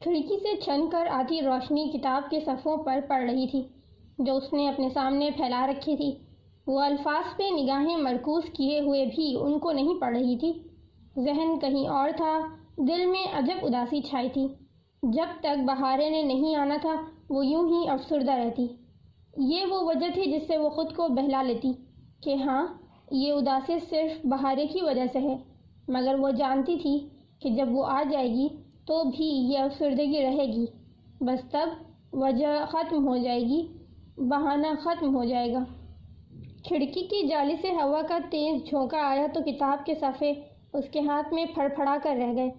کھڑکی سے چھن کر آتی روشنی کتاب کے صفوں پر پڑ رہی تھی، جو اس نے اپنے سامنے پھیلا رکھی تھی۔ وہ الفاظ پہ نگاہیں مرکوز کیے ہوئے بھی ان کو نہیں پڑھ رہی تھی۔ ذہن کہیں اور تھا، دل میں عجب اداسی چھائی تھی۔ جب تک بہارے نے نہیں آنا تھا، وہ یوں ہی افسردہ رہتی۔ یہ وہ وجہ تھی جس سے وہ خود کو بہلا لیتی کہ ہاں یہ اداسی صرف بہارے کی وجہ سے ہے، مگر وہ جانتی تھی کہ جب وہ آ جائے گی تو بھی یہ افسردگی رہے گی۔ بس تب وجہ ختم ہو جائے گی، بہانہ ختم ہو جائے گا۔ کھڑکی کی جالی سے ہوا کا تیز جھونکا آیا تو کتاب کے صفحے اس کے ہاتھ میں پھڑ پھڑا کر رہ گئے۔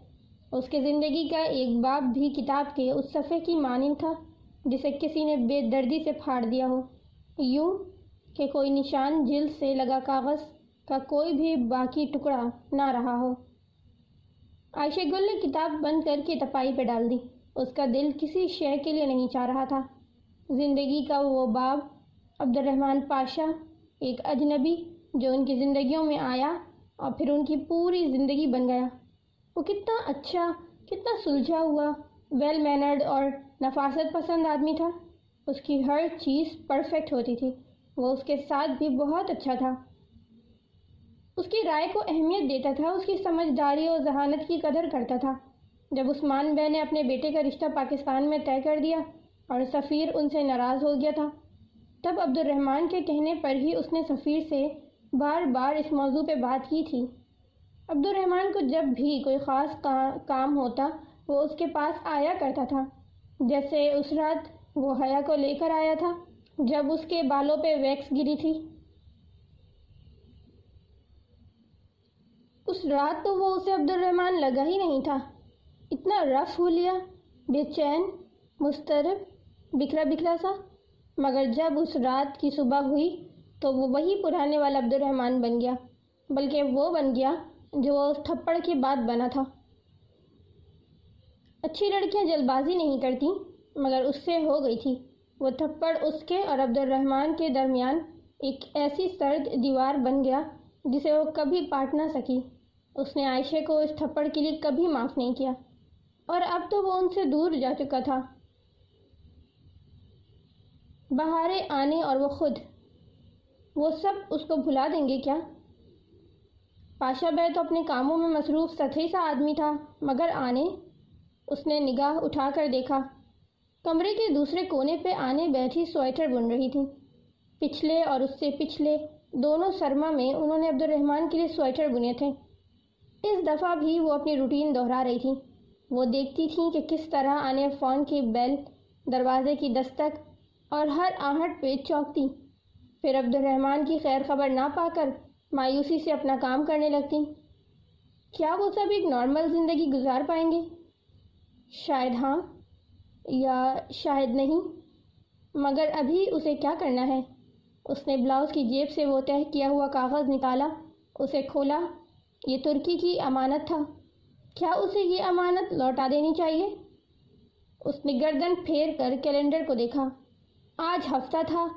اس کے زندگی کا ایک باب بھی کتاب کے اس صفحے کی مانند تھا، جسے کسی نے بے دردی سے پھاڑ دیا ہو۔ یوں کہ کوئی نشان جلد سے لگا کاغذ کا کوئی بھی باقی ٹکڑا نہ رہا ہو۔ عائشہ گل نے کتاب بند کر کے تپائی پہ ڈال دی۔ اس کا دل کسی شے کے لیے نہیں چاہ رہا تھا۔ زندگی کا وہ باب عبد الرحمن پاشا، ایک اجنبی جو ان کی زندگیوں میں آیا اور پھر ان کی پوری زندگی بن گیا۔ وہ کتنا اچھا کتنا سلجھا ہوا ویل مینرڈ اور نفاست پسند آدمی تھا۔ اس کی ہر چیز پرفیکٹ ہوتی تھی۔ وہ اس کے ساتھ بھی بہت اچھا تھا۔ اس کی رائے کو اہمیت دیتا تھا، اس کی سمجھداری اور ذہانت کی قدر کرتا تھا۔ جب عثمان بے نے اپنے بیٹے کا رشتہ پاکستان میں طے کر دیا اور سفیر ان سے ناراض ہو گیا تھا، تب عبد الرحمن کے کہنے پر ہی اس نے سفیر سے بار بار اس موضوع پہ بات کی تھی۔ عبد الرحمن کو جب بھی کوئی خاص کام ہوتا، وہ اس کے پاس آیا کرتا تھا۔ جیسے اس رات وہ حیا کو لے کر آیا تھا، جب اس کے بالوں پہ ویکس گری تھی۔ اس رات تو وہ اسے عبد الرحمن لگا ہی نہیں تھا۔ اتنا رف ہو لیا، بے چین مسترب بکھرا بکھرا سا۔ مگر جب اس رات کی صبح ہوئی تو وہ وہی پرانے والا عبد الرحمن بن گیا، بلکہ وہ بن گیا جو وہ اس تھپڑ کے بعد بنا تھا۔ اچھی لڑکیاں جلد بازی نہیں کرتی، مگر اس سے ہو گئی تھی۔ وہ تھپڑ اس کے اور عبد الرحمن کے درمیان ایک ایسی سرد دیوار بن گیا جسے وہ کبھی پاٹ نہ سکی۔ اس نے عائشہ کو اس تھپڑ کے لیے کبھی معاف نہیں کیا۔ اور اب تو وہ ان سے دور جا چکا تھا۔ بہارے آنے اور وہ خود۔ وہ سب اس کو بھلا دیں گے کیا؟ پاشا بے تو اپنے کاموں میں مصروف سطحی سا آدمی تھا، مگر آنے، اس نے نگاہ اٹھا کر دیکھا۔ کمرے کے دوسرے کونے پہ آنے بیٹھی سویٹر بن رہی تھی۔ پچھلے اور اس سے پچھلے دونوں سرما میں انہوں نے عبد الرحمن کے لیے سویٹر بنے تھے۔ اس دفعہ بھی وہ اپنی روٹین دہرا رہی تھی۔ وہ دیکھتی تھیں کہ کس طرح آنے فون کی بیل دروازے کی دستک اور ہر آہٹ پہ چوکتی پھر عبد الرحمن کی خیر خبر نہ پا کر مایوسی سے اپنا کام کرنے لگتی۔ کیا وہ سب ایک نارمل زندگی گزار پائیں گے؟ شاید ہاں یا شاید نہیں۔ مگر ابھی اسے کیا کرنا ہے؟ اس نے بلاؤز کی جیب سے وہ تہہ کیا ہوا کاغذ نکالا، اسے کھولا یہ ترکی کی امانت تھا۔ کیا اسے یہ امانت لوٹا دینی چاہیے؟ اس نے گردن پھیر کر کیلنڈر کو دیکھا۔ آج ہفتہ تھا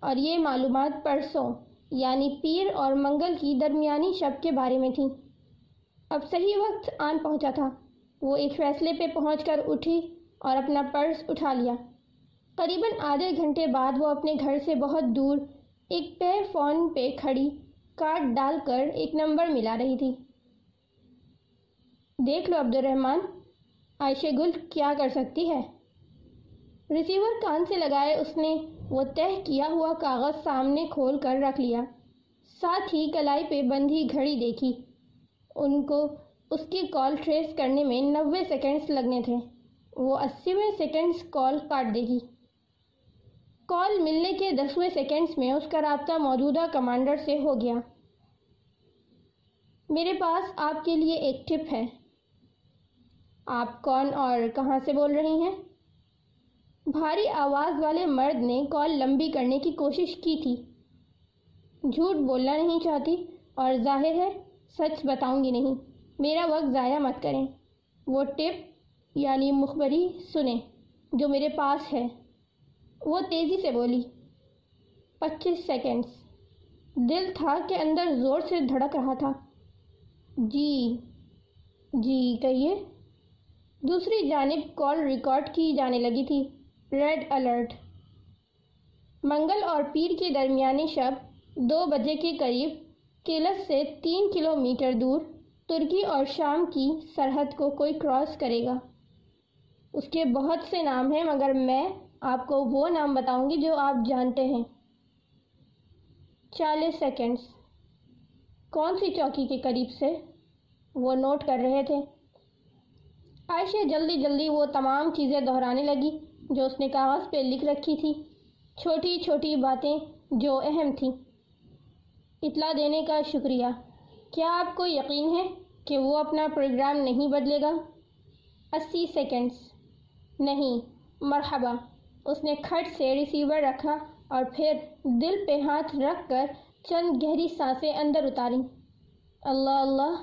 اور یہ معلومات پرسوں یعنی پیر اور منگل کی درمیانی شب کے بارے میں تھی اب صحیح وقت آن پہنچا تھا۔ وہ ایک فیصلے پہ پہنچ کر اٹھی اور اپنا پرس اٹھا لیا۔ قریباً آدھے گھنٹے بعد وہ اپنے گھر سے بہت دور ایک پے فون پہ کھڑی کارڈ ڈال کر ایک نمبر ملا رہی تھی۔ دیکھ لو عبد الرحمن عائشہ گل کیا کر سکتی ہے؟ ریسیور کان سے لگائے اس نے وہ تہ کیا ہوا کاغذ سامنے کھول کر رکھ لیا۔ ساتھ ہی کلائی پہ بندھی گھڑی دیکھی۔ ان کو اس کی کال ٹریس کرنے میں نوے سیکنڈز لگنے تھے۔ وہ اسیویں سیکنڈز کال کاٹ دے گی۔ کال ملنے کے دسویں سیکنڈز میں اس کا رابطہ موجودہ کمانڈر سے ہو گیا۔ میرے پاس آپ کے لیے ایک ٹپ ہے۔ آپ کون اور کہاں سے بول رہی ہیں؟ بھاری آواز والے مرد نے کال لمبی کرنے کی کوشش کی تھی۔ جھوٹ بولنا نہیں چاہتی اور ظاہر ہے سچ بتاؤں گی نہیں۔ میرا وقت ضائع مت کریں۔ وہ ٹپ یعنی مخبری سنیں جو میرے پاس ہے۔ وہ تیزی سے بولی۔ پچیس سیکنڈز۔ دل تھا کہ اندر زور سے دھڑک رہا تھا۔ جی جی کہیے۔ دوسری جانب کال ریکارڈ کی جانے لگی تھی۔ Red alert. منگل اور پیر کے درمیانی شب دو بجے کے قریب کیلس سے تین کلومیٹر دور ترکی اور شام کی سرحد کو کوئی کراس کرے گا۔ اس کے بہت سے نام ہیں، مگر میں آپ کو وہ نام بتاؤں گی جو آپ جانتے ہیں۔ چالیس سیکنڈز۔ کون سی چوکی کے قریب سے وہ نوٹ کر رہے تھے؟ عائشہ جلدی جلدی وہ تمام چیزیں دہرانے لگی جو اس نے کاغذ پہ لکھ رکھی تھی۔ چھوٹی چھوٹی باتیں جو اہم تھیں۔ اطلاع دینے کا شکریہ۔ کیا آپ کو یقین ہے کہ وہ اپنا پروگرام نہیں بدلے گا؟ اسی سیکنڈز۔ نہیں، مرحبا۔ اس نے کھٹ سے ریسیور رکھا اور پھر دل پہ ہاتھ رکھ کر چند گہری سانسیں اندر اتاری اللہ اللہ،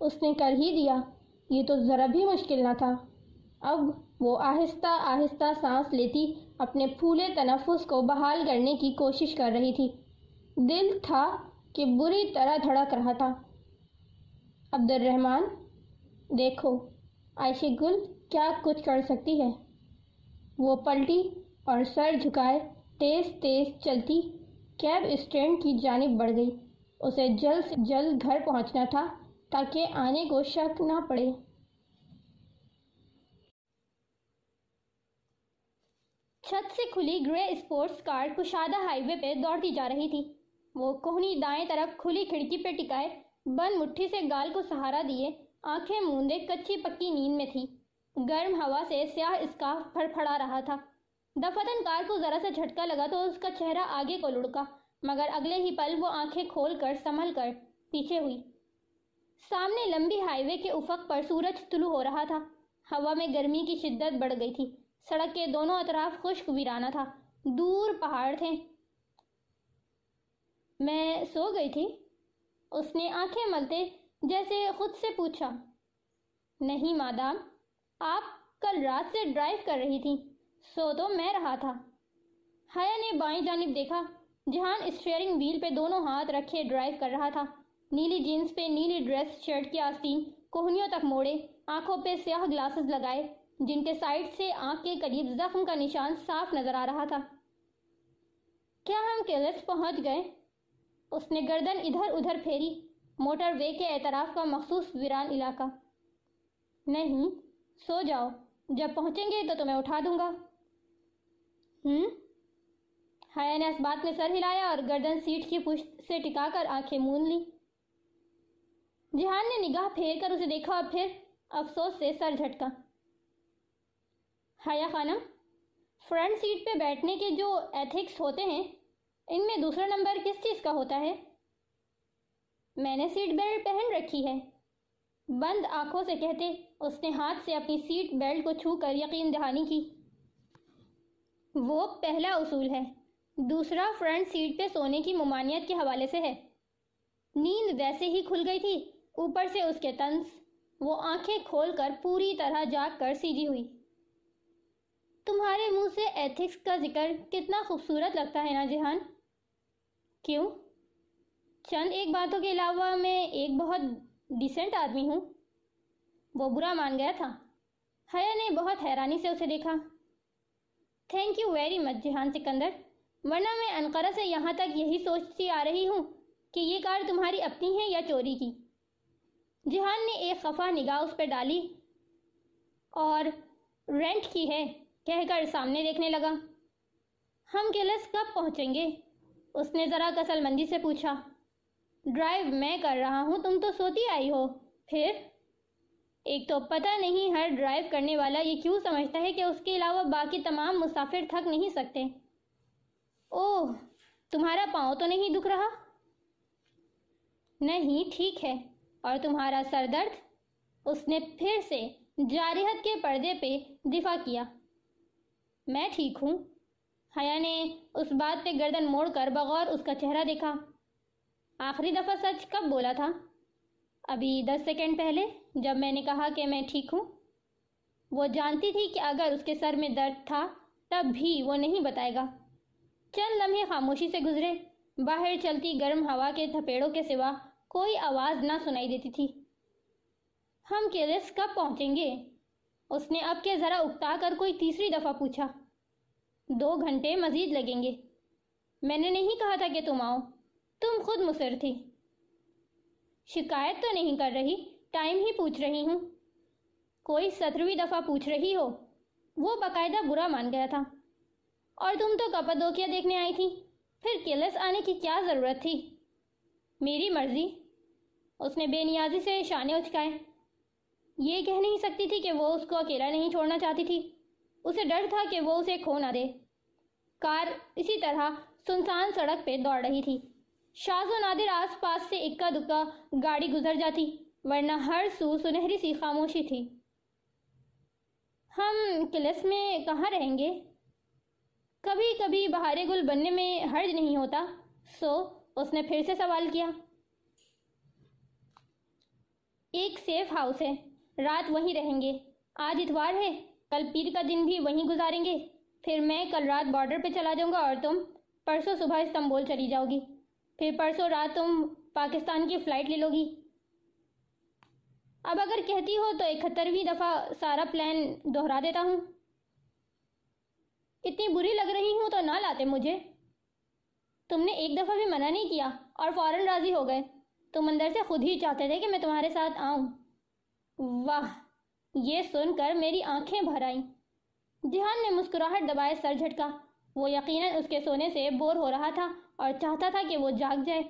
اس نے کر ہی دیا۔ یہ تو ذرا بھی مشکل نہ تھا۔ اب وہ آہستہ آہستہ سانس لیتی اپنے پھولے تنفس کو بحال کرنے کی کوشش کر رہی تھی۔ دل تھا کہ بری طرح دھڑک رہا تھا۔ عبد الرحمن دیکھو، عائشہ گل کیا کچھ کر سکتی ہے؟ وہ پلٹی اور سر جھکائے تیز تیز چلتی۔ کیب اسٹینڈ کی جانب بڑھ گئی۔ اسے جلد سے جلد گھر پہنچنا تھا تاکہ آنے کو شک نہ پڑے۔ چھت سے کھلی گرے اسپورٹس کار کشادہ ہائی وے پہ دوڑتی جا رہی تھی۔ وہ کوہنی دائیں طرف کھلی کھڑکی پہ ٹکائے، بند مٹھی سے گال کو سہارا دیے، آنکھیں موندے کچی پکی نیند میں تھی گرم ہوا سے سیاہ اسکاف پھڑ پھڑا رہا تھا۔ دفتن کار کو ذرا سے جھٹکا لگا تو اس کا چہرہ آگے کو لڑکا، مگر اگلے ہی پل وہ آنکھیں کھول کر سنبھل کر پیچھے ہوئی۔ سامنے لمبی ہائی وے کے افق پر سورج طلوع ہو رہا تھا۔ ہوا میں گرمی کی شدت بڑھ گئی تھی۔ سڑک کے دونوں اطراف خشک ویرانہ تھا۔ دور پہاڑ تھے۔ میں سو گئی تھی۔ اس نے آنکھیں ملتے جیسے خود سے پوچھا۔ نہیں مادام، آپ کل رات سے ڈرائیو کر رہی تھی سو تو میں رہا تھا۔ حیا نے بائیں جانب دیکھا، جہان اسٹیئرنگ ویل پہ دونوں ہاتھ رکھے ڈرائیو کر رہا تھا۔ نیلی جینس پہ نیلی ڈریس شرٹ کی آستین کوہنیوں تک موڑے، آنکھوں پہ سیاہ گلاسز لگائے، جن کے سائڈ سے آنکھ کے قریب زخم کا نشان صاف نظر آ رہا تھا۔ کیا ہم کیلس پہنچ گئے؟ اس نے گردن ادھر ادھر پھیری، موٹر وے کے اعتراف کا مخصوص ویران علاقہ۔ نہیں، سو جاؤ، جب پہنچیں گے تو تمہیں اٹھا دوں گا۔ ہم حیا نے اس بات میں سر ہلایا اور گردن سیٹ کی پشت سے ٹکا کر آنکھیں مون لی جہان نے نگاہ پھیر کر اسے دیکھا اور پھر افسوس سے سر جھٹکا۔ حیا خانم، فرنٹ سیٹ پہ بیٹھنے کے جو ایتھکس ہوتے ہیں، ان میں دوسرا نمبر کس چیز کا ہوتا ہے؟ میں نے سیٹ بیلٹ پہن رکھی ہے۔ بند آنکھوں سے کہتے، اس نے ہاتھ سے اپنی سیٹ بیلٹ کو چھو کر یقین دہانی کی۔ وہ پہلا اصول ہے۔ دوسرا، فرنٹ سیٹ پہ سونے کی ممانعت کے حوالے سے ہے۔ نیند ویسے ہی کھل گئی تھی، اوپر سے اس کے تنس وہ آنکھیں کھول کر پوری طرح جاگ کر سیدھی ہوئی۔ تمہارے منہ سے ایتھکس کا ذکر کتنا خوبصورت لگتا ہے نا جہان؟ کیوں؟ چند ایک باتوں کے علاوہ میں ایک بہت ڈیسنٹ آدمی ہوں۔ وہ برا مان گیا تھا۔ حیا نے بہت حیرانی سے اسے دیکھا۔ تھینک یو ویری مچ جہان سکندر ورنہ میں انقرہ سے یہاں تک یہی سوچتی آ رہی ہوں کہ یہ کار تمہاری اپنی ہے یا چوری کی جہان نے ایک خفا نگاہ اس پہ ڈالی اور رینٹ کی ہے کہہ کر سامنے دیکھنے لگا ہم کیلس کب پہنچیں گے اس نے ذرا کسل مندی سے پوچھا ڈرائیو میں کر رہا ہوں تم تو سوتی آئی ہو پھر ایک تو پتہ نہیں ہر ڈرائیو کرنے والا یہ کیوں سمجھتا ہے کہ اس کے علاوہ باقی تمام مسافر تھک نہیں سکتے۔ اوہ، تمہارا پاؤں تو نہیں دکھ رہا؟ نہیں، ٹھیک ہے۔ اور تمہارا سر درد؟ اس نے پھر سے جارحت کے پردے پہ دفاع کیا۔ میں ٹھیک ہوں۔ حیا نے اس بات پہ گردن موڑ کر بغور اس کا چہرہ دیکھا۔ آخری دفعہ سچ کب بولا تھا؟ ابھی دس سیکنڈ پہلے جب میں نے کہا کہ میں ٹھیک ہوں، وہ جانتی تھی کہ اگر اس کے سر میں درد تھا تب بھی وہ نہیں بتائے گا۔ چند لمحے خاموشی سے گزرے، باہر چلتی گرم ہوا کے تھپیڑوں کے سوا کوئی آواز نہ سنائی دیتی تھی۔ ہم کیلس کب پہنچیں گے؟ اس نے اب کے ذرا اکتا کر کوئی تیسری دفعہ پوچھا۔ دو گھنٹے مزید لگیں گے۔ میں نے نہیں کہا تھا کہ تم آؤ۔ تم خود مصر تھی۔ شکایت تو نہیں کر رہی، ٹائم ہی پوچھ رہی ہوں۔ کوئی سترویں دفعہ پوچھ رہی ہو، وہ باقاعدہ برا مان گیا تھا۔ اور تم تو کپدوکیا دیکھنے آئی تھی، پھر کیلس آنے کی کیا ضرورت تھی؟ میری مرضی۔ اس نے بے نیازی سے شانے اچکائے۔ یہ کہہ نہیں سکتی تھی کہ وہ اس کو اکیلا نہیں چھوڑنا چاہتی تھی۔ اسے ڈر تھا کہ وہ اسے کھو نہ دے۔ کار اسی طرح سنسان سڑک پہ دوڑ رہی تھی۔ شاز و نادر آس پاس سے اکا دکا گاڑی گزر جاتی، ورنہ ہر سو سنہری سی خاموشی تھی۔ ہم کلس میں کہاں رہیں گے؟ کبھی کبھی بہار گل بننے میں حرج نہیں ہوتا، سو اس نے پھر سے سوال کیا۔ ایک سیف ہاؤس ہے، رات وہیں رہیں گے۔ آج اتوار ہے، کل پیر کا دن بھی وہیں گزاریں گے۔ پھر میں کل رات بارڈر پہ چلا جاؤں گا اور تم پرسوں صبح استنبول چلی جاؤ گی۔ پھر پرسوں رات تم پاکستان کی فلائٹ لے لو گی اب اگر کہتی ہو تو اکہترویں دفعہ سارا پلان دہرا دیتا ہوں۔ اتنی بری لگ رہی ہوں تو نہ لاتے مجھے۔ تم نے ایک دفعہ بھی منع نہیں کیا اور فوراً راضی ہو گئے۔ تم اندر سے خود ہی چاہتے تھے کہ میں تمہارے ساتھ آؤں۔ واہ، یہ سن کر میری آنکھیں بھر آئیں۔ جہان نے مسکراہٹ دبائے سر جھٹکا۔ وہ یقیناً اس کے سونے سے بور ہو رہا تھا اور چاہتا تھا کہ وہ جاگ جائے۔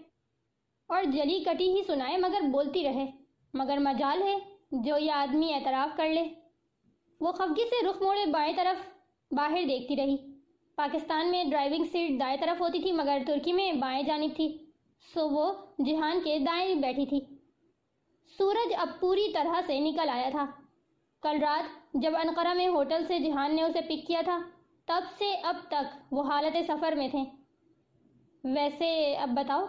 اور جلی کٹی ہی سنائے مگر بولتی رہے، مگر مجال ہے جو یہ آدمی اعتراف کر لے۔ وہ خفگی سے رخ موڑے بائیں طرف، باہر دیکھتی رہی۔ پاکستان میں ڈرائیونگ سیٹ دائیں طرف ہوتی تھی، مگر ترکی میں بائیں جانب تھی۔ سو وہ جہان کے دائیں بیٹھی تھی۔ سورج اب پوری طرح سے نکل آیا تھا۔ کل رات جب انقرہ میں ہوٹل سے جہان نے اسے پک کیا تھا تب سے اب تک وہ حالت سفر میں تھے۔ ویسے اب بتاؤ،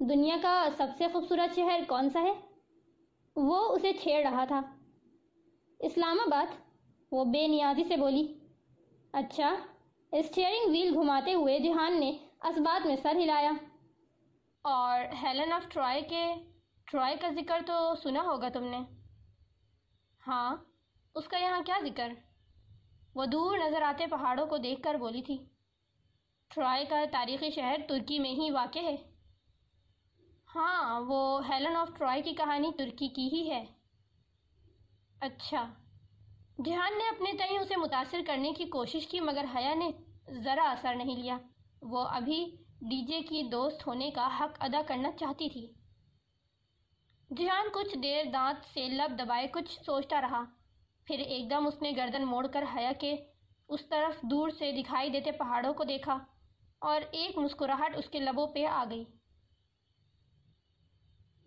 دنیا کا سب سے خوبصورت شہر کون سا ہے؟ وہ اسے چھیڑ رہا تھا۔ اسلام آباد، وہ بے نیازی سے بولی۔ اچھا اسٹیئرنگ ویل گھماتے ہوئے جہان نے اسبات میں سر ہلایا۔ اور ہیلن آف ٹرائے کے ٹرائے کا ذکر تو سنا ہوگا تم نے۔ ہاں اس کا یہاں کیا ذکر؟ وہ دور نظر آتے پہاڑوں کو دیکھ کر بولی تھی ٹرائے کا تاریخی شہر ترکی میں ہی واقع ہے. ہاں وہ ہیلن آف ٹرائے کی کہانی ترکی کی ہی ہے. اچھا۔ جہان نے اپنے تئیں اسے متاثر کرنے کی کوشش کی، مگر حیا نے ذرا اثر نہیں لیا۔ وہ ابھی ڈی جے کی دوست ہونے کا حق ادا کرنا چاہتی تھی۔ جہان کچھ دیر دانت سے لب دبائے کچھ سوچتا رہا۔ پھر ایک دم اس نے گردن موڑ کر حیا کے اس طرف دور سے دکھائی دیتے پہاڑوں کو دیکھا اور ایک مسکراہٹ اس کے لبوں پہ آ گئی۔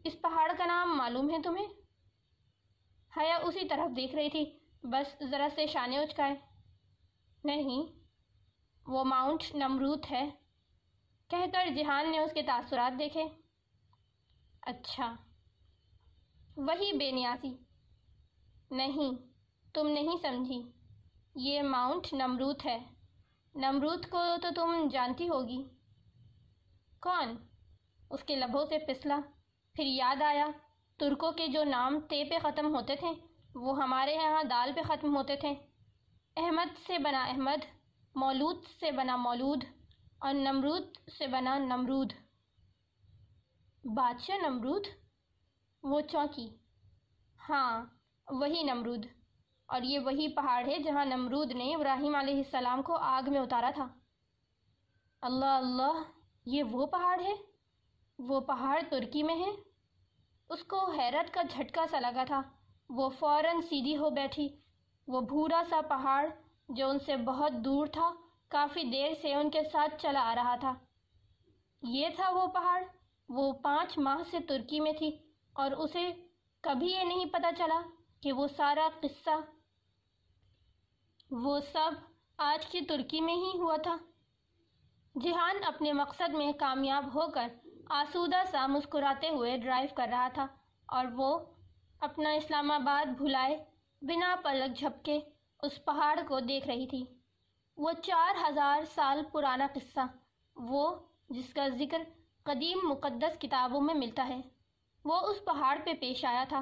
اس پہاڑ کا نام معلوم ہے تمہیں؟ حیا اسی طرف دیکھ رہی تھی، بس ذرا سے شانے اچکائے۔ نہیں، وہ ماؤنٹ نمروت ہے۔ کہہ کر جہان نے اس کے تاثرات دیکھے۔ اچھا وہی بے نیازی۔ نہیں تم نہیں سمجھی۔ یہ ماؤنٹ نمروت ہے۔ نمروت کو تو تم جانتی ہوگی۔ کون؟ اس کے لبوں سے پسلا۔ پھر یاد آیا، ترکوں کے جو نام تے پہ ختم ہوتے تھے، وہ ہمارے یہاں دال پہ ختم ہوتے تھے۔ احمد سے بنا احمد، مولود سے بنا مولود، اور نمرود سے بنا نمرود۔ بادشاہ نمرود؟ وہ چونکی۔ ہاں وہی نمرود۔ اور یہ وہی پہاڑ ہے جہاں نمرود نے ابراہیم علیہ السلام کو آگ میں اتارا تھا۔ اللہ اللہ، یہ وہ پہاڑ ہے؟ وہ پہاڑ ترکی میں ہے؟ اس کو حیرت کا جھٹکا سا لگا تھا۔ وہ فوراً سیدھی ہو بیٹھی۔ وہ بھورا سا پہاڑ جو ان سے بہت دور تھا، کافی دیر سے ان کے ساتھ چلا آ رہا تھا۔ یہ تھا وہ پہاڑ۔ وہ پانچ ماہ سے ترکی میں تھی اور اسے کبھی یہ نہیں پتہ چلا۔ کہ وہ سارا قصہ، وہ سب آج کی ترکی میں ہی ہوا تھا۔ جہان اپنے مقصد میں کامیاب ہو کر آسودہ سا مسکراتے ہوئے ڈرائیو کر رہا تھا اور وہ اپنا اسلام آباد بھلائے، بنا پلک جھپکے اس پہاڑ کو دیکھ رہی تھی۔ وہ چار ہزار سال پرانا قصہ، وہ جس کا ذکر قدیم مقدس کتابوں میں ملتا ہے، وہ اس پہاڑ پہ پیش آیا تھا۔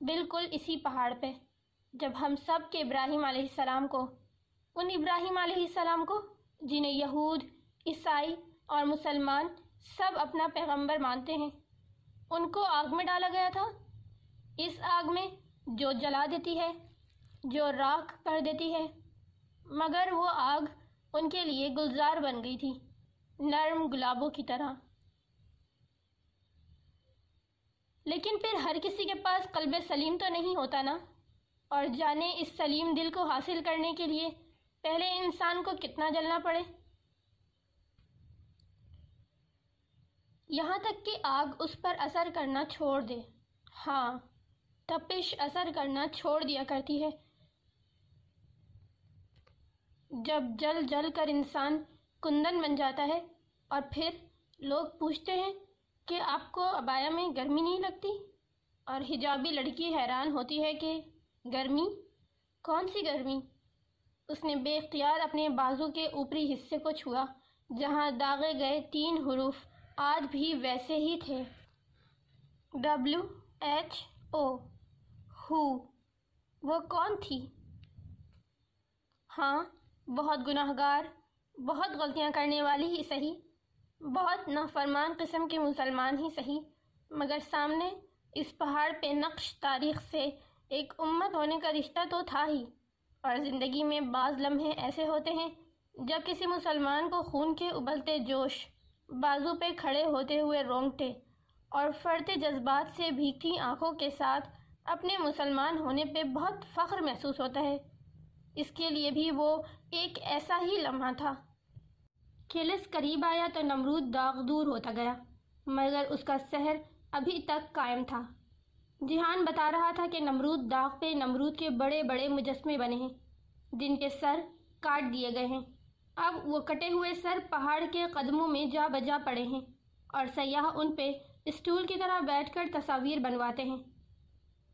بالکل اسی پہاڑ پہ، جب ہم سب کے ابراہیم علیہ السلام کو، ان ابراہیم علیہ السلام کو، جنہیں یہود، عیسائی اور مسلمان سب اپنا پیغمبر مانتے ہیں، ان کو آگ میں ڈالا گیا تھا۔ اس آگ میں جو جلا دیتی ہے، جو راکھ کر دیتی ہے، مگر وہ آگ ان کے لیے گلزار بن گئی تھی، نرم گلابوں کی طرح۔ لیکن پھر ہر کسی کے پاس قلب سلیم تو نہیں ہوتا نا؟ اور جانے اس سلیم دل کو حاصل کرنے کے لیے پہلے انسان کو کتنا جلنا پڑے؟ یہاں تک کہ آگ اس پر اثر کرنا چھوڑ دے۔ ہاں تپش اثر کرنا چھوڑ دیا کرتی ہے۔ جب جل جل کر انسان کندن بن جاتا ہے اور پھر لوگ پوچھتے ہیں کہ آپ کو ابایا میں گرمی نہیں لگتی؟ اور حجابی لڑکی حیران ہوتی ہے کہ گرمی؟ کون سی گرمی؟ اس نے بے اختیار اپنے بازو کے اوپری حصے کو چھوا، جہاں داغے گئے تین حروف آج بھی ویسے ہی تھے۔ ڈبلو ایچ او، ہو، وہ کون تھی؟ ہاں بہت گناہ گار بہت غلطیاں کرنے والی ہی، صحیح۔ بہت نافرمان قسم کے مسلمان ہی صحیح، مگر سامنے اس پہاڑ پہ نقش تاریخ سے ایک امت ہونے کا رشتہ تو تھا ہی۔ اور زندگی میں بعض لمحے ایسے ہوتے ہیں جب کسی مسلمان کو خون کے ابلتے جوش، بازو پہ کھڑے ہوتے ہوئے رونگٹے اور فرتے جذبات سے بھیگتی آنکھوں کے ساتھ اپنے مسلمان ہونے پہ بہت فخر محسوس ہوتا ہے۔ اس کے لیے بھی وہ ایک ایسا ہی لمحہ تھا۔ کلس قریب آیا تو نمرود داغ دور ہوتا گیا، مگر اس کا سحر ابھی تک قائم تھا۔ جہان بتا رہا تھا کہ نمرود داغ پہ نمرود کے بڑے بڑے مجسمے بنے ہیں، جن کے سر کاٹ دیے گئے ہیں۔ اب وہ کٹے ہوئے سر پہاڑ کے قدموں میں جا بجا پڑے ہیں اور سیاح ان پہ اسٹول کی طرح بیٹھ کر تصاویر بنواتے ہیں۔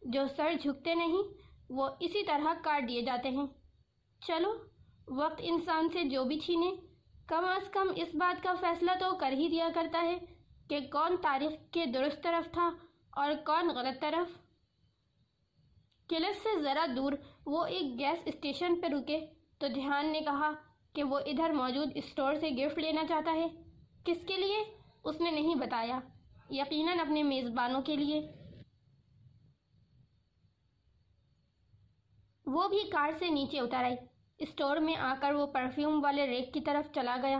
جو سر جھکتے نہیں، وہ اسی طرح کاٹ دیے جاتے ہیں۔ چلو، وقت انسان سے جو بھی چھینے کم از کم اس بات کا فیصلہ تو کر ہی دیا کرتا ہے کہ کون تاریخ کے درست طرف تھا اور کون غلط طرف۔ کلس سے ذرا دور وہ ایک گیس اسٹیشن پہ رکے تو دھیان نے کہا کہ وہ ادھر موجود اسٹور سے گفٹ لینا چاہتا ہے۔ کس کے لیے؟ اس نے نہیں بتایا۔ یقیناً اپنے میزبانوں کے لیے۔ وہ بھی کار سے نیچے اتر آئی اسٹور میں آ کر وہ پرفیوم والے ریک کی طرف چلا گیا۔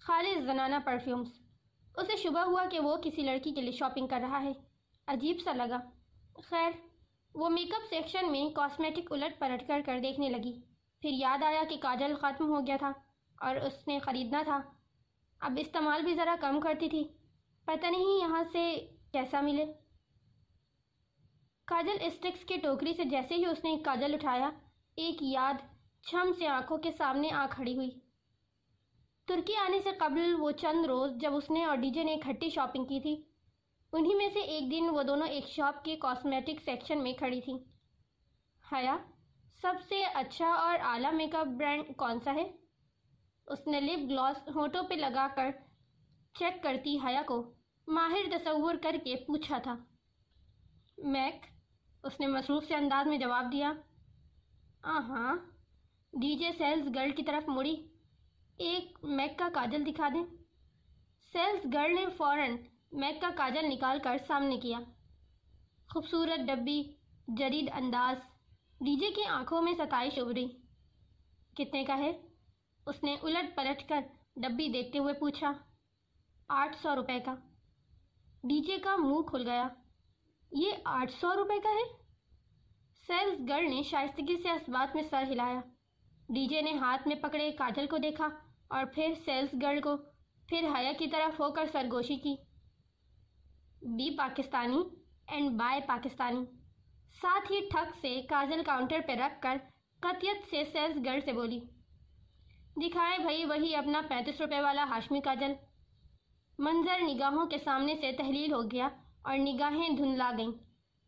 خالص زنانہ پرفیومز اسے شبہ ہوا کہ وہ کسی لڑکی کے لیے شاپنگ کر رہا ہے۔ عجیب سا لگا۔ خیر، وہ میک اپ سیکشن میں کاسمیٹک الٹ پلٹ کر کر دیکھنے لگی۔ پھر یاد آیا کہ کاجل ختم ہو گیا تھا اور اس نے خریدنا تھا۔ اب استعمال بھی ذرا کم کرتی تھی۔ پتہ نہیں یہاں سے کیسا ملے۔ کاجل اسٹکس کے ٹوکری سے جیسے ہی اس نے کاجل اٹھایا، ایک یاد چھم سے آنکھوں کے سامنے آ کھڑی ہوئی۔ ترکی آنے سے قبل وہ چند روز جب اس نے اور ڈی جے نے اکٹھی شاپنگ کی تھی، انہی میں سے ایک دن وہ دونوں ایک شاپ کے کاسمیٹک سیکشن میں کھڑی تھیں۔ حیا، سب سے اچھا اور اعلیٰ میک اپ برانڈ کون سا ہے؟ اس نے لپ گلاس ہونٹوں پہ لگا کر چیک کرتی حیا کو ماہر تصور کر کے پوچھا تھا۔ میک، اس نے مصروف سے انداز میں جواب دیا۔ ہاں ڈی جے سیلز گرل کی طرف مڑی۔ ایک میک کا کاجل دکھا دیں۔ سیلز گرل نے فوراً میک کا کاجل نکال کر سامنے کیا۔ خوبصورت ڈبی، جدید انداز۔ ڈی جے کی آنکھوں میں ستائش ابری کتنے کا ہے؟ اس نے الٹ پلٹ کر ڈبی دیکھتے ہوئے پوچھا۔ آٹھ سو روپے کا۔ ڈی جے کا منہ کھل گیا۔ یہ آٹھ سو روپے کا ہے؟ سیلز گرل نے شائستگی سے اس بات میں سر ہلایا۔ ڈی جے نے ہاتھ میں پکڑے کاجل کو دیکھا اور پھر سیلز گرل کو، پھر حیا کی طرف ہو کر سرگوشی کی۔ Be Pakistani and buy Pakistani. ساتھ ہی ٹھک سے کاجل کاؤنٹر پہ رکھ کر قطیت سے سیلز گرل سے بولی۔ دکھائے بھائی وہی اپنا پینتیس روپے والا ہاشمی کاجل۔ منظر نگاہوں کے سامنے سے تحلیل ہو گیا اور نگاہیں دھندلا گئیں۔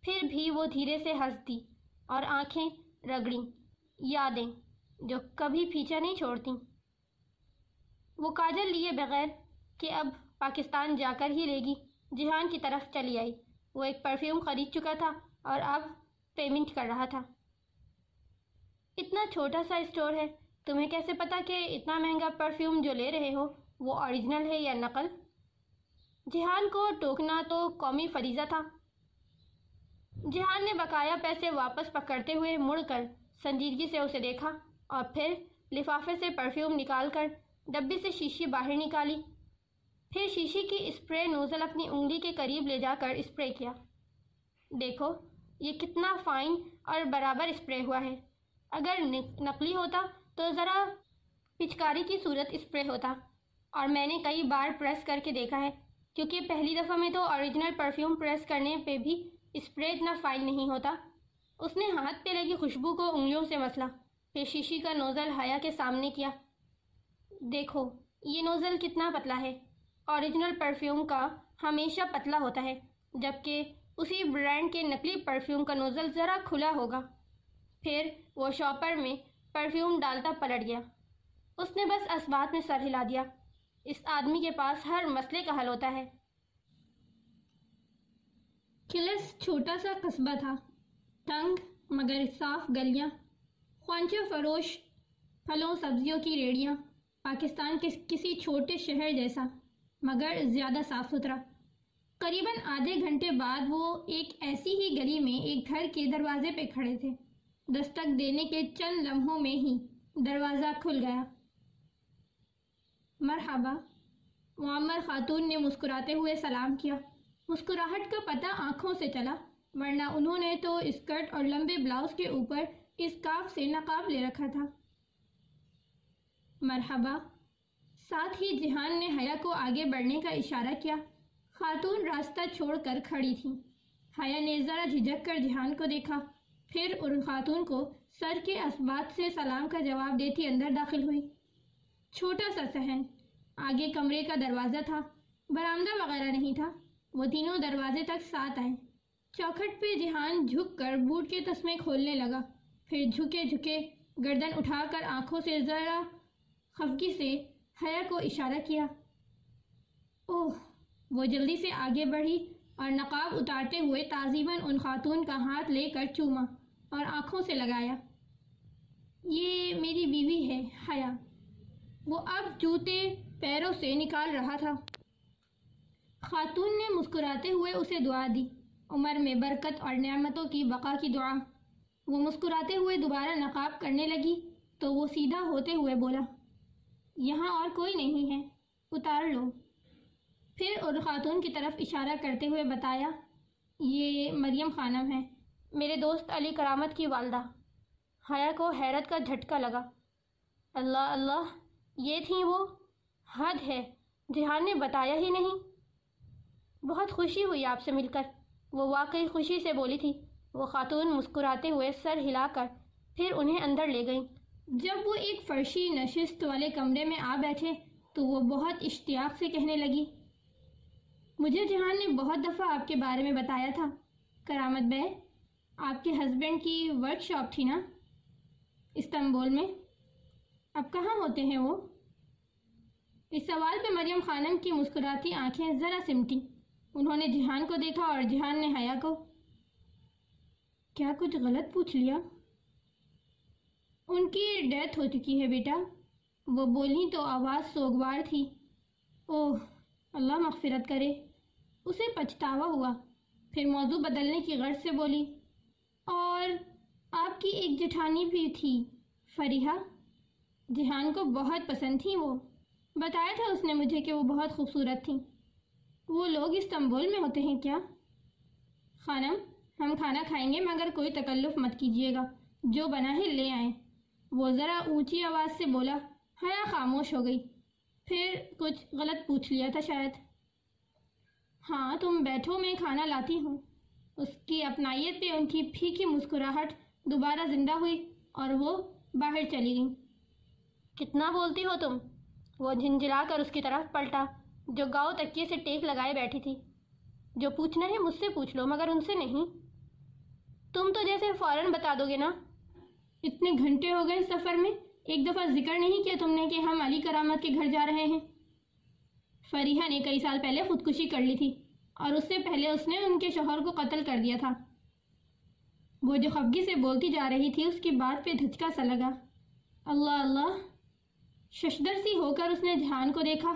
پھر بھی وہ دھیرے سے ہنس دی اور آنکھیں رگڑیں۔ یادیں۔ جو کبھی پیچھا نہیں چھوڑتی۔ وہ کاجل لیے بغیر کہ اب پاکستان جا کر ہی لے گی۔ جہان کی طرف چلی آئی۔ وہ ایک پرفیوم خرید چکا تھا اور اب پیمنٹ کر رہا تھا۔ اتنا چھوٹا سا اسٹور ہے۔ تمہیں کیسے پتا کہ اتنا مہنگا پرفیوم جو لے رہے ہو، وہ اوریجنل ہے یا نقل؟ جہان کو ٹوکنا تو قومی فریضہ تھا۔ جہان نے بقایا پیسے واپس پکڑتے ہوئے مڑ کر سنجیدگی سے اسے دیکھا۔ اور پھر لفافے سے پرفیوم نکال کر ڈبی سے شیشی باہر نکالی۔ پھر شیشی کی اسپرے نوزل اپنی انگلی کے قریب لے جا کر اسپرے کیا۔ دیکھو، یہ کتنا فائن اور برابر اسپرے ہوا ہے۔ اگر نقلی ہوتا تو ذرا پچکاری کی صورت اسپرے ہوتا۔ اور میں نے کئی بار پریس کر کے دیکھا ہے، کیونکہ پہلی دفعہ میں تو اوریجنل پرفیوم پریس کرنے پہ بھی اسپرے اتنا فائن نہیں ہوتا۔ اس نے ہاتھ پہ لگی خوشبو کو انگلیوں سے مسلا۔ پھر شیشی کا نوزل حیا کے سامنے کیا۔ دیکھو، یہ نوزل کتنا پتلا ہے۔ اوریجنل پرفیوم کا ہمیشہ پتلا ہوتا ہے، جبکہ اسی برانڈ کے نقلی پرفیوم کا نوزل ذرا کھلا ہوگا۔ پھر وہ شاپر میں پرفیوم ڈالتا پلٹ گیا۔ اس نے بس اسبات میں سر ہلا دیا۔ اس آدمی کے پاس ہر مسئلے کا حل ہوتا ہے۔ کلس چھوٹا سا قصبہ تھا۔ تنگ، مگر صاف گلیاں۔ خوانچہ فروش پھلوں، سبزیوں کی ریڑیاں پاکستان کے کسی چھوٹے شہر جیسا، مگر زیادہ صاف ستھرا۔ قریباً آدھے گھنٹے بعد وہ ایک ایسی ہی گلی میں ایک گھر کے دروازے پہ کھڑے تھے۔ دستک دینے کے چند لمحوں میں ہی دروازہ کھل گیا۔ مرحبا، معمر خاتون نے مسکراتے ہوئے سلام کیا۔ مسکراہٹ کا پتہ آنکھوں سے چلا، ورنہ انہوں نے تو اسکرٹ اور لمبے بلاؤز کے اوپر اس کاف سے نقاب لے رکھا تھا۔ مرحبا۔ ساتھ ہی جہان نے حیا کو آگے بڑھنے کا اشارہ کیا۔ خاتون راستہ چھوڑ کر کھڑی تھی حیا نے ذرا جھجک کر جہان کو دیکھا۔ پھر ان خاتون کو سر کے اسبات سے سلام کا جواب دیتی اندر داخل ہوئی۔ چھوٹا سا سہن آگے کمرے کا دروازہ تھا۔ برآمدہ وغیرہ نہیں تھا۔ وہ تینوں دروازے تک ساتھ آئے۔ چوکھٹ پہ جہان جھک کر بوٹ کے تسمے کھولنے لگا۔ پھر جھکے جھکے گردن اٹھا کر آنکھوں سے ذرا خفگی سے حیا کو اشارہ کیا۔ اوہ، وہ جلدی سے آگے بڑھی اور نقاب اتارتے ہوئے تعظیماً ان خاتون کا ہاتھ لے کر چوما اور آنکھوں سے لگایا۔ یہ میری بیوی ہے، حیا۔ وہ اب جوتے پیروں سے نکال رہا تھا۔ خاتون نے مسکراتے ہوئے اسے دعا دی۔ عمر میں برکت اور نعمتوں کی بقا کی دعا۔ وہ مسکراتے ہوئے دوبارہ نقاب کرنے لگی تو وہ سیدھا ہوتے ہوئے بولا، یہاں اور کوئی نہیں ہے، اتار لو۔ پھر اور خاتون کی طرف اشارہ کرتے ہوئے بتایا، یہ مریم خانم ہے، میرے دوست علی کرامت کی والدہ۔ حیا کو حیرت کا جھٹکا لگا۔ اللہ اللہ، یہ تھیں وہ حد ہے، جہان نے بتایا ہی نہیں۔ بہت خوشی ہوئی آپ سے مل کر۔ وہ واقعی خوشی سے بولی تھی۔ وہ خاتون مسکراتے ہوئے سر ہلا کر پھر انہیں اندر لے گئیں۔ جب وہ ایک فرشی نشست والے کمرے میں آ بیٹھے تو وہ بہت اشتیاق سے کہنے لگی، مجھے جہان نے بہت دفعہ آپ کے بارے میں بتایا تھا۔ کرامت بے آپ کے ہسبینڈ کی ورک شاپ تھی نا استنبول میں؟ اب کہاں ہوتے ہیں وہ؟ اس سوال پہ مریم خانم کی مسکراتی آنکھیں ذرا سمٹی انہوں نے جہان کو دیکھا اور جہان نے حیا کو کیا کچھ غلط پوچھ لیا؟ ان کی ڈیتھ ہو چکی ہے بیٹا۔ وہ بولی تو آواز سوگوار تھی۔ اوہ، اللہ مغفرت کرے۔ اسے پچھتاوا ہوا۔ پھر موضوع بدلنے کی غرض سے بولی، اور آپ کی ایک جٹھانی بھی تھی، فریحہ۔ جہان کو بہت پسند تھی وہ۔ بتایا تھا اس نے مجھے کہ وہ بہت خوبصورت تھیں۔ وہ لوگ استنبول میں ہوتے ہیں کیا؟ خانم ہم کھانا کھائیں گے، مگر کوئی تکلف مت کیجیے گا۔ جو بنا ہے لے آئیں۔ وہ ذرا اونچی آواز سے بولا حیا خاموش ہو گئی۔ پھر کچھ غلط پوچھ لیا تھا شاید۔ ہاں تم بیٹھو، میں کھانا لاتی ہوں۔ اس کی اپنائیت پہ ان کی پھیکی مسکراہٹ دوبارہ زندہ ہوئی اور وہ باہر چلی گئی کتنا بولتی ہو تم؟ وہ جھنجھلا کر اس کی طرف پلٹا، جو گاؤں تکیے سے ٹیک لگائے بیٹھی تھی۔ جو پوچھنا ہے مجھ سے پوچھ لو، مگر ان سے نہیں۔ تم تو جیسے فوراً بتا دو گے نا۔ اتنے گھنٹے ہو گئے سفر میں۔ ایک دفعہ ذکر نہیں کیا تم نے کہ ہم علی کرامت کے گھر جا رہے ہیں۔ فریحہ نے کئی سال پہلے خودکشی کر لی تھی اور اس سے پہلے اس نے ان کے شوہر کو قتل کر دیا تھا۔ وہ جو خفگی سے بولتی جا رہی تھی، اس کی بات پہ دھچکا سا لگا۔ اللہ اللہ۔ ششدر سی ہو کر اس نے جہان کو دیکھا۔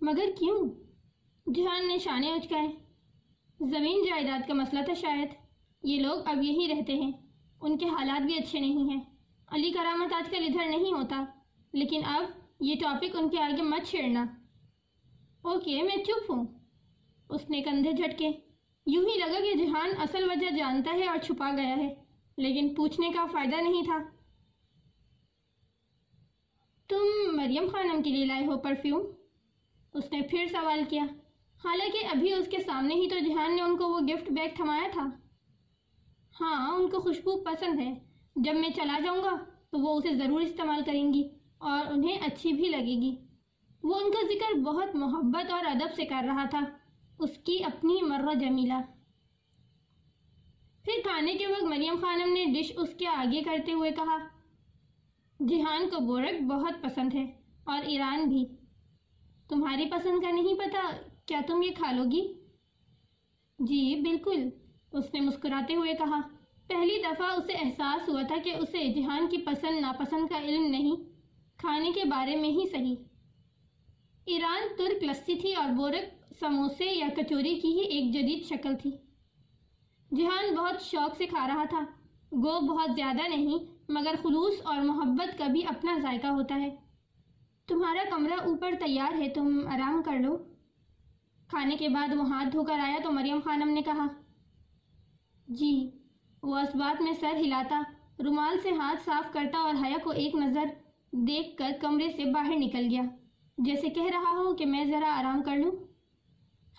مگر کیوں؟ جہان نے شانے اچکائے۔ زمین جائیداد کا مسئلہ تھا شاید۔ یہ لوگ اب یہی رہتے ہیں۔ ان کے حالات بھی اچھے نہیں ہیں۔ علی کرامت آج کل ادھر نہیں ہوتا، لیکن اب یہ ٹاپک ان کے آگے مت چھیڑنا۔ اوکے، میں چپ ہوں۔ اس نے کندھے جھٹکے۔ یوں ہی لگا کہ جہان اصل وجہ جانتا ہے اور چھپا گیا ہے، لیکن پوچھنے کا فائدہ نہیں تھا۔ تم مریم خانم کے لیے لائے ہو پرفیوم اس نے پھر سوال کیا۔ حالانکہ ابھی اس کے سامنے ہی تو جہان نے ان کو وہ گفٹ بیگ تھمایا تھا۔ ہاں ان کو خوشبو پسند ہے۔ جب میں چلا جاؤں گا تو وہ اسے ضرور استعمال کریں گی اور انہیں اچھی بھی لگے گی۔ وہ ان کا ذکر بہت محبت اور ادب سے کر رہا تھا۔ اس کی اپنی مرہ جمیلہ۔ پھر کھانے کے وقت مریم خانم نے ڈش اس کے آگے کرتے ہوئے کہا، جہان کو بورک بہت پسند ہے اور ایران بھی۔ تمہاری پسند کا نہیں پتا کیا تم یہ کھا لو گی؟ جی بالکل۔ اس نے مسکراتے ہوئے کہا، پہلی دفعہ اسے احساس ہوا تھا کہ اسے جہان کی پسند، ناپسند کا علم نہیں، کھانے کے بارے میں ہی صحیح۔ ایران ترک لسی تھی اور بورک سموسے یا کچوری کی ہی ایک جدید شکل تھی۔ جہان بہت شوق سے کھا رہا تھا۔ گو بہت زیادہ نہیں، مگر خلوص اور محبت کا بھی اپنا ذائقہ ہوتا ہے۔ تمہارا کمرہ اوپر تیار ہے، تم آرام کر لو۔ کھانے کے بعد وہ ہاتھ دھو کر آیا تو مریم خانم نے کہا جی وہ اسبات میں سر ہلاتا، رومال سے ہاتھ صاف کرتا اور حیا کو ایک نظر دیکھ کر کمرے سے باہر نکل گیا۔ جیسے کہہ رہا ہو کہ میں ذرا آرام کر لوں۔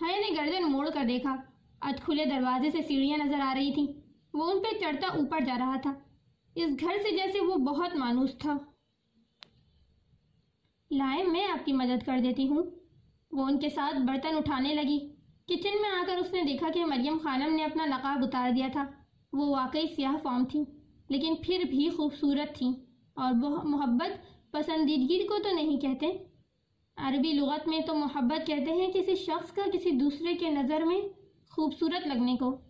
حیا نے گردن موڑ کر دیکھا۔ اد کھلے دروازے سے سیڑھیاں نظر آ رہی تھیں۔ وہ ان پہ چڑھتا اوپر جا رہا تھا۔ اس گھر سے جیسے وہ بہت مانوس تھا۔ لائے میں آپ کی مدد کر دیتی ہوں۔ وہ ان کے ساتھ برتن اٹھانے لگی۔ کچن میں آ کر اس نے دیکھا کہ مریم خانم نے اپنا نقاب اتار دیا تھا۔ وہ واقعی سیاہ فام تھی، لیکن پھر بھی خوبصورت تھیں اور محبت پسندیدگی کو تو نہیں کہتے۔ عربی لغت میں تو محبت کہتے ہیں کسی شخص کا کسی دوسرے کے نظر میں خوبصورت لگنے کو۔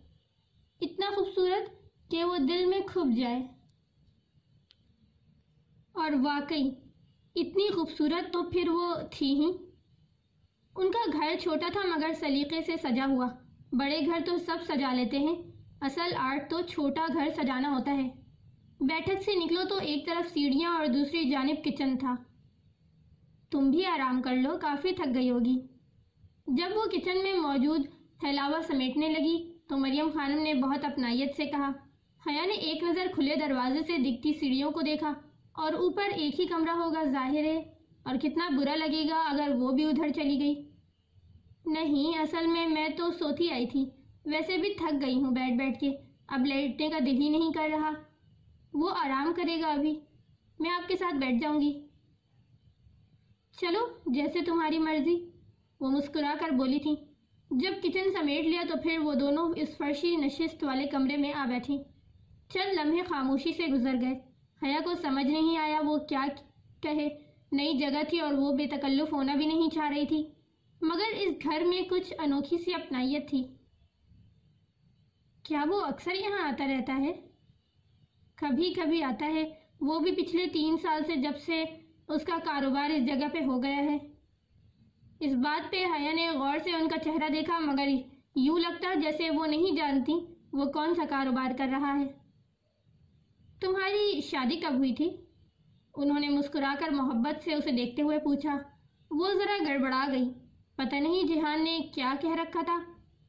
اتنا خوبصورت کہ وہ دل میں کھب جائے۔ اور واقعی اتنی خوبصورت تو پھر وہ تھی ہی۔ ان کا گھر چھوٹا تھا مگر سلیقے سے سجا ہوا۔ بڑے گھر تو سب سجا لیتے ہیں۔ اصل آرٹ تو چھوٹا گھر سجانا ہوتا ہے۔ بیٹھک سے نکلو تو ایک طرف سیڑھیاں اور دوسری جانب کچن تھا۔ تم بھی آرام کر لو، کافی تھک گئی ہوگی۔ جب وہ کچن میں موجود پھیلاوا سمیٹنے لگی تو مریم خانم نے بہت اپنائیت سے کہا۔ حیا نے ایک نظر کھلے دروازے سے دکھتی سیڑھیوں کو دیکھا اور اوپر ایک ہی کمرہ ہوگا، ظاہر ہے اور کتنا برا لگے گا اگر وہ بھی ادھر چلی گئی۔ نہیں، اصل میں میں تو سوتی آئی تھی۔ ویسے بھی تھک گئی ہوں بیٹھ بیٹھ کے۔ اب لیٹنے کا دل ہی نہیں کر رہا۔ وہ آرام کرے گا ابھی۔ میں آپ کے ساتھ بیٹھ جاؤں گی۔ چلو، جیسے تمہاری مرضی۔ وہ مسکرا کر بولی تھی جب کچن سمیٹ لیا تو پھر وہ دونوں اس فرشی نشست والے کمرے میں آ بیٹھی چند لمحے خاموشی سے گزر گئے۔ حیا کو سمجھ نہیں آیا وہ کیا کہے۔ نئی جگہ تھی اور وہ بے تکلف ہونا بھی نہیں چاہ رہی تھی۔ مگر اس گھر میں کچھ انوکھی سی اپنائیت تھی۔ کیا وہ اکثر یہاں آتا رہتا ہے؟ کبھی کبھی آتا ہے۔ وہ بھی پچھلے تین سال سے جب سے اس کا کاروبار اس جگہ پہ ہو گیا ہے۔ اس بات پہ حیا نے غور سے ان کا چہرہ دیکھا، مگر یوں لگتا جیسے وہ نہیں جانتی وہ کون سا کاروبار کر رہا ہے۔ تمہاری شادی کب ہوئی تھی؟ انہوں نے مسکرا کر محبت سے اسے دیکھتے ہوئے پوچھا، وہ ذرا گڑبڑا گئی۔ پتہ نہیں جہان نے کیا کہہ رکھا تھا۔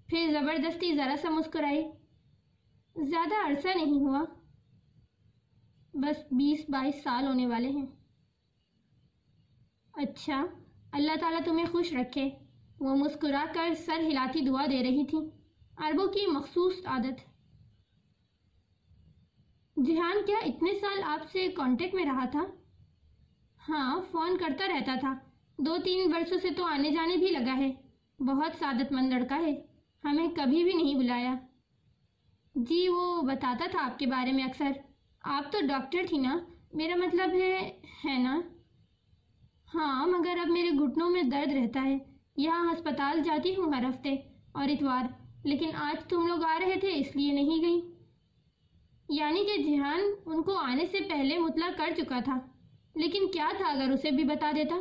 پھر زبردستی ذرا سا مسکرائی زیادہ عرصہ نہیں ہوا۔ بس بیس بائیس سال ہونے والے ہیں۔ اچھا اللہ تعالیٰ تمہیں خوش رکھے۔ وہ مسکرا کر سر ہلاتی دعا دے رہی تھی۔ عربوں کی مخصوص عادت۔ جہان، کیا اتنے سال آپ سے کانٹیکٹ میں رہا تھا؟ ہاں فون کرتا رہتا تھا۔ دو تین برسوں سے تو آنے جانے بھی لگا ہے۔ بہت سعادت مند لڑکا ہے۔ ہمیں کبھی بھی نہیں بلایا۔ جی وہ بتاتا تھا آپ کے بارے میں اکثر۔ آپ تو ڈاکٹر تھی نا؟ میرا مطلب ہے ہے نا؟ ہاں مگر اب میرے گھٹنوں میں درد رہتا ہے۔ یہاں ہسپتال جاتی ہوں ہر ہفتے اور اتوار، لیکن آج تم لوگ آ رہے تھے اس لیے نہیں گئی۔ یعنی کہ جہان ان کو آنے سے پہلے مطلع کر چکا تھا، لیکن کیا تھا اگر اسے بھی بتا دیتا؟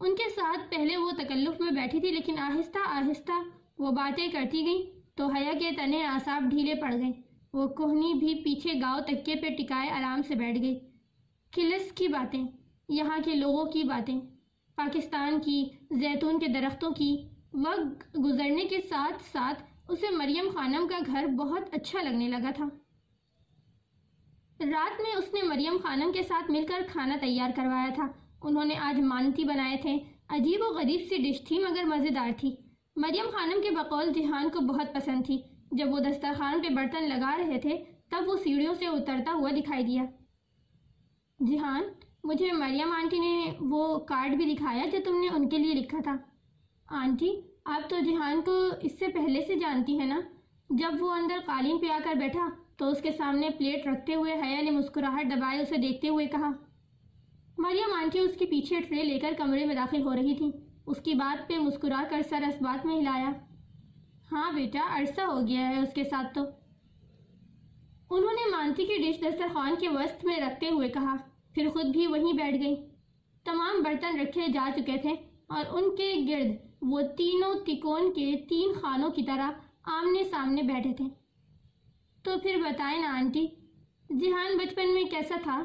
ان کے ساتھ پہلے وہ تکلف میں بیٹھی تھی، لیکن آہستہ آہستہ وہ باتیں کرتی گئیں تو حیا کے تنے آساب ڈھیلے پڑ گئے۔ وہ کوہنی بھی پیچھے گاؤں تکے پہ ٹکائے آرام سے بیٹھ گئی۔ کلس کی باتیں، یہاں کے لوگوں کی باتیں، پاکستان کی زیتون کے درختوں کی وقت گزرنے کے ساتھ ساتھ اسے مریم خانم کا گھر بہت اچھا لگنے لگا تھا۔ رات میں اس نے مریم خانم کے ساتھ مل کر کھانا تیار کروایا تھا۔ انہوں نے آج مانتی بنائے تھے۔ عجیب و غریب سی ڈش تھی، مگر مزیدار تھی۔ مریم خانم کے بقول جہان کو بہت پسند تھی۔ جب وہ دسترخوان پہ برتن لگا رہے تھے، تب وہ سیڑھیوں سے اترتا ہوا دکھائی دیا۔ جہان، مجھے مریم آنٹی نے وہ کارڈ بھی دکھایا جو تم نے ان کے لیے لکھا تھا۔ آنٹی، آپ تو جہان کو اس سے پہلے سے جانتی ہیں نا؟ جب وہ اندر قالین پہ آ کر بیٹھا تو اس کے سامنے پلیٹ رکھتے ہوئے حیا نے مسکراہٹ دبائے اسے دیکھتے ہوئے کہا مریم آنٹی اس کے پیچھے ٹرے لے کر کمرے میں داخل ہو رہی تھی۔ اس کی بات پہ مسکرا کر سر اس بات میں ہلایا۔ ہاں بیٹا، عرصہ ہو گیا ہے اس کے ساتھ تو۔ انہوں نے مانتی کی ڈش دسترخوان کے وسط میں رکھتے ہوئے کہا، پھر خود بھی وہیں بیٹھ گئی۔ تمام برتن رکھے جا چکے تھے اور ان کے گرد وہ تینوں تکون کے تین خانوں کی طرح آمنے سامنے بیٹھے تھے۔ تو پھر بتائیں نا آنٹی، جہان بچپن میں کیسا تھا؟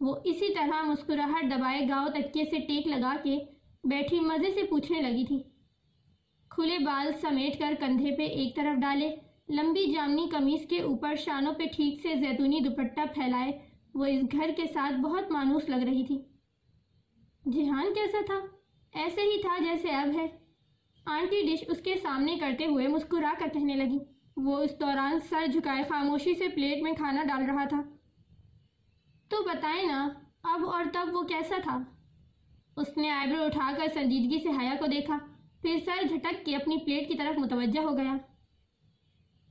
وہ اسی طرح مسکراہٹ دبائے گاؤں تکیے سے ٹیک لگا کے بیٹھی مزے سے پوچھنے لگی تھی۔ کھلے بال سمیٹ کر کندھے پہ ایک طرف ڈالے، لمبی جامنی قمیص کے اوپر شانوں پہ ٹھیک سے زیتونی دوپٹہ پھیلائے، وہ اس گھر کے ساتھ بہت مانوس لگ رہی تھی۔ جہان کیسا تھا؟ ایسے ہی تھا جیسے اب ہے۔ آنٹی ڈش اس کے سامنے کرتے ہوئے مسکرا کر کہنے لگی۔ وہ اس دوران سر جھکائے خاموشی سے پلیٹ میں کھانا ڈال رہا تھا۔ تو بتائیں نا، اب اور تب وہ کیسا تھا؟ اس نے آئیبرو اٹھا کر سنجیدگی سے حیا کو دیکھا، پھر سر جھٹک کے اپنی پلیٹ کی طرف متوجہ ہو گیا۔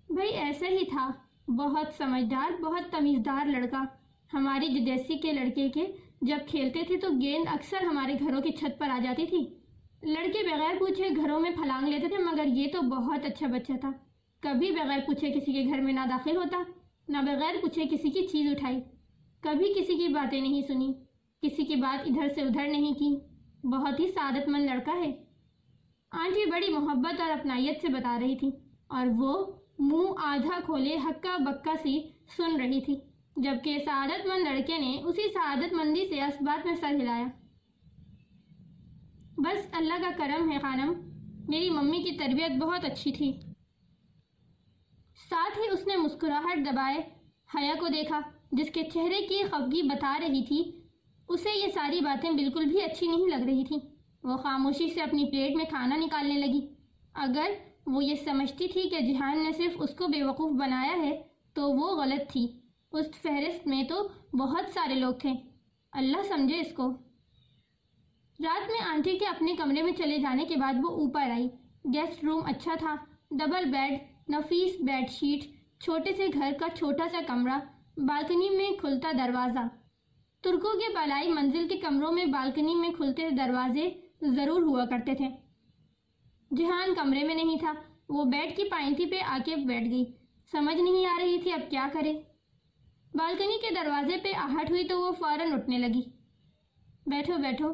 بھائی ایسا ہی تھا، بہت سمجھدار، بہت تمیزدار لڑکا۔ ہماری جدیسی کے لڑکے کے جب کھیلتے تھے تو گیند اکثر ہمارے گھروں کی چھت پر آ جاتی تھی۔ لڑکے بغیر پوچھے گھروں میں پھلانگ لیتے تھے، مگر یہ تو بہت اچھا بچہ تھا۔ کبھی بغیر پوچھے کسی کے گھر میں نہ داخل ہوتا، نہ بغیر پوچھے کسی کی چیز اٹھائی۔ کبھی کسی کی باتیں نہیں سنی، کسی کی بات ادھر سے ادھر نہیں کی۔ بہت ہی سعادت مند لڑکا ہے۔ آنٹی بڑی محبت اور اپنائیت سے بتا رہی تھی اور وہ منہ آدھا کھولے ہکا بکا سی سن رہی تھی، جبکہ سعادت مند لڑکے نے اسی سعادت مندی سے اس بات میں سر ہلایا۔ بس اللہ کا کرم ہے خانم، میری ممی کی تربیت بہت اچھی تھی۔ ساتھ ہی اس نے مسکراہٹ دبائے، حیا کو دیکھا، جس کے چہرے کی خفگی بتا رہی تھی۔ اسے یہ ساری باتیں بالکل بھی اچھی نہیں لگ رہی تھی وہ خاموشی سے اپنی پلیٹ میں کھانا نکالنے لگی۔ اگر وہ یہ سمجھتی تھی کہ جہان نے صرف اس کو بے وقوف بنایا ہے، تو وہ غلط تھی۔ اس فہرست میں تو بہت سارے لوگ تھے۔ اللہ سمجھے اس کو۔ رات میں آنٹی کے اپنے کمرے میں چلے جانے کے بعد وہ اوپر آئی۔ گیسٹ روم اچھا تھا۔ ڈبل بیڈ نفیس بیڈ شیٹ چھوٹے سے گھر کا چھوٹا سا کمرہ، بالکنی میں کھلتا دروازہ۔ ترکوں کے بالائی منزل کے کمروں میں بالکنی میں کھلتے دروازے ضرور ہوا کرتے تھے۔ جہان کمرے میں نہیں تھا، وہ بیڈ کی پائنتی پہ آ کے بیٹھ گئی۔ سمجھ نہیں آ رہی تھی اب کیا کرے۔ بالکنی کے دروازے پہ آہٹ ہوئی تو وہ فوراً اٹھنے لگی۔ بیٹھو بیٹھو۔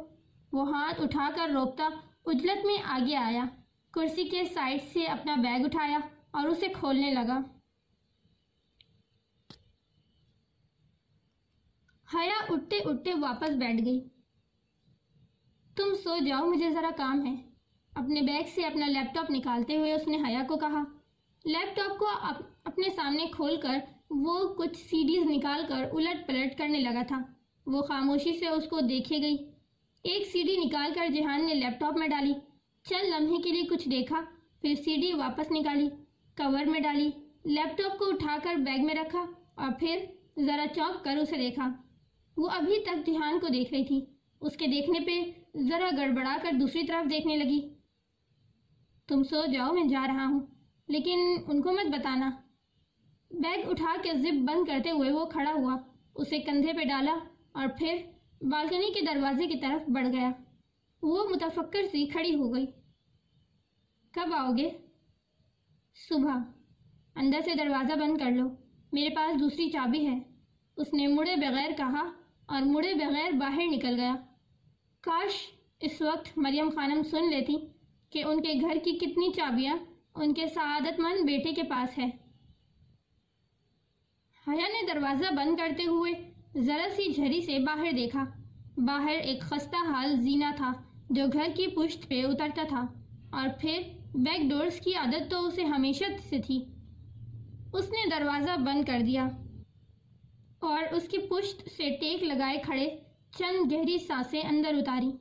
وہ ہاتھ اٹھا کر روکتا، اجلت میں آگے آیا۔ کرسی کے سائڈ سے اپنا بیگ اٹھایا۔ اور اسے کھولنے لگا۔ حیا اٹھتے اٹھتے واپس بیٹھ گئی۔ تم سو جاؤ، مجھے ذرا کام ہے۔ اپنے بیگ سے اپنا لیپ ٹاپ نکالتے ہوئے اس نے حیا کو کہا۔ لیپ ٹاپ کو اپنے سامنے کھول کر وہ کچھ سی ڈیز نکال کر الٹ پلٹ کرنے لگا تھا۔ وہ خاموشی سے اس کو دیکھے گئی۔ ایک سی ڈی نکال کر جہان نے لیپ ٹاپ میں ڈالی۔ چند لمحے کے لیے کچھ دیکھا، پھر سی ڈی واپس نکالی۔ کور میں ڈالی، لیپ ٹاپ کو اٹھا کر بیگ میں رکھا اور پھر ذرا چوک کر اسے دیکھا۔ وہ ابھی تک جہان کو دیکھ رہی تھی۔ اس کے دیکھنے پہ ذرا گڑبڑا کر دوسری طرف دیکھنے لگی۔ تم سو جاؤ، میں جا رہا ہوں، لیکن ان کو مت بتانا۔ بیگ اٹھا کے زپ بند کرتے ہوئے وہ کھڑا ہوا، اسے کندھے پہ ڈالا اور پھر بالکنی کے دروازے کی طرف بڑھ گیا۔ وہ متفکر سی کھڑی ہو گئی۔ کب آؤ گے؟ صبح۔ اندر سے دروازہ بند کر لو۔ میرے پاس دوسری چابی ہے۔ اس نے مڑے بغیر کہا اور مڑے بغیر باہر نکل گیا۔ کاش اس وقت مریم خانم سن لیتی کہ ان کے گھر کی کتنی چابیاں ان کے سعادت مند بیٹے کے پاس ہے حیا نے دروازہ بند کرتے ہوئے ذرا سی جھری سے باہر دیکھا۔ باہر ایک خستہ حال زینہ تھا جو گھر کی پشت پہ اترتا تھا اور پھر بیک ڈورز کی عادت تو اسے ہمیشہ سے تھی۔ اس نے دروازہ بند کر دیا اور اس کی پشت سے ٹیک لگائے کھڑے چند گہری سانسیں اندر اتاری۔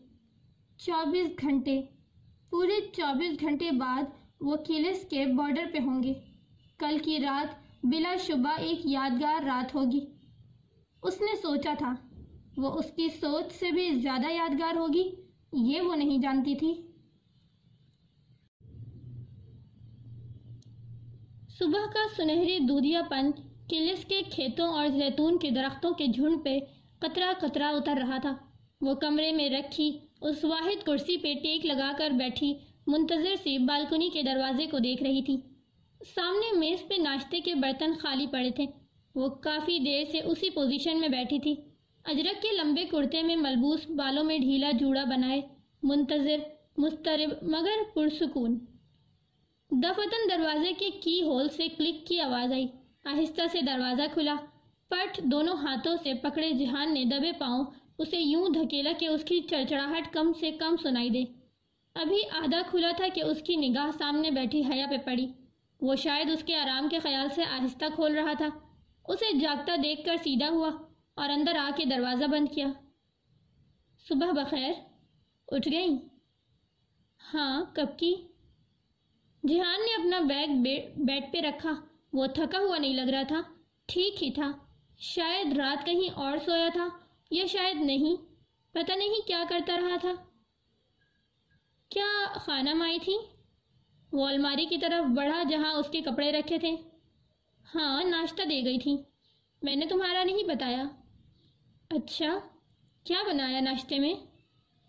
چوبیس گھنٹے، پورے چوبیس گھنٹے بعد وہ کیلس کے بارڈر پہ ہوں گے۔ کل کی رات بلا شبہ ایک یادگار رات ہوگی۔ اس نے سوچا تھا، وہ اس کی سوچ سے بھی زیادہ یادگار ہوگی، یہ وہ نہیں جانتی تھی۔ صبح کا سنہری دودھیا پن کلس کے کھیتوں اور زیتون کے درختوں کے جھنڈ پہ قطرہ قطرہ اتر رہا تھا۔ وہ کمرے میں رکھی اس واحد کرسی پہ ٹیک لگا کر بیٹھی منتظر سی بالکنی کے دروازے کو دیکھ رہی تھی۔ سامنے میز پہ ناشتے کے برتن خالی پڑے تھے۔ وہ کافی دیر سے اسی پوزیشن میں بیٹھی تھی۔ اجرک کے لمبے کرتے میں ملبوس بالوں میں ڈھیلا جوڑا بنائے۔ منتظر، مسترب، مگر پرسکون۔ دفتن دروازے کے کی ہول سے کلک کی آواز آئی۔ آہستہ سے دروازہ کھلا۔ پٹ دونوں ہاتھوں سے پکڑے جہان نے دبے پاؤں اسے یوں دھکیلا کہ اس کی چڑچڑاہٹ کم سے کم سنائی دے۔ ابھی آدھا کھلا تھا کہ اس کی نگاہ سامنے بیٹھی حیا پہ پڑی۔ وہ شاید اس کے آرام کے خیال سے آہستہ کھول رہا تھا۔ اسے جاگتا دیکھ کر سیدھا ہوا اور اندر آ کے دروازہ بند کیا۔ صبح بخیر۔ اٹھ گئی۔ ہاں کب کی؟ جہان نے اپنا بیگ بیڈ پہ رکھا۔ وہ تھکا ہوا نہیں لگ رہا تھا۔ ٹھیک ہی تھا۔ شاید رات کہیں اور سویا تھا یا شاید نہیں۔ پتہ نہیں کیا کرتا رہا تھا۔ کیا خانہ مائی تھی؟ وہ الماری کی طرف بڑھا جہاں اس کے کپڑے رکھے تھے۔ ہاں ناشتہ دے گئی تھی۔ میں نے تمہارا نہیں بتایا۔ اچھا کیا بنایا ناشتے میں؟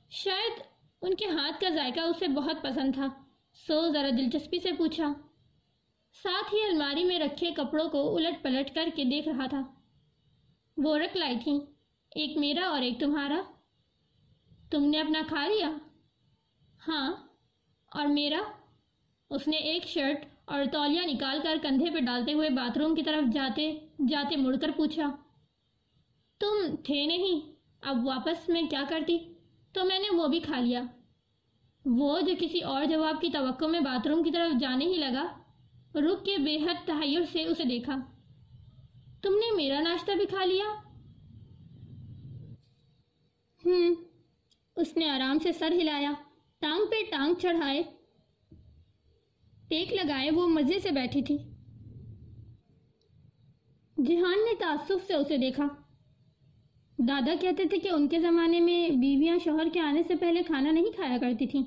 شاید ان کے ہاتھ کا ذائقہ اسے بہت پسند تھا۔ سو ذرا دلچسپی سے پوچھا۔ ساتھ ہی الماری میں رکھے کپڑوں کو الٹ پلٹ کر کے دیکھ رہا تھا۔ وہ رکھ لائی تھی ایک میرا اور ایک تمہارا۔ تم نے اپنا کھا لیا؟ ہاں۔ اور میرا؟ اس نے ایک شرٹ اور تولیہ نکال کر کندھے پہ ڈالتے ہوئے باتھ روم کی طرف جاتے جاتے مڑ کر پوچھا۔ تم تھے نہیں، اب واپس میں کیا کرتی؟ تو میں نے وہ بھی کھا لیا۔ وہ جو کسی اور جواب کی توقع میں باتھ روم کی طرف جانے ہی لگا، رک کے بے حد تحیر سے اسے دیکھا۔ تم نے میرا ناشتہ بھی کھا لیا؟ ہم، اس نے آرام سے سر ہلایا، ٹانگ پہ ٹانگ چڑھائے۔ ٹیک لگائے، وہ مزے سے بیٹھی تھی۔ جہان نے تعصف سے اسے دیکھا۔ دادا کہتے تھے کہ ان کے زمانے میں بیویاں شوہر کے آنے سے پہلے کھانا نہیں کھایا کرتی تھیں۔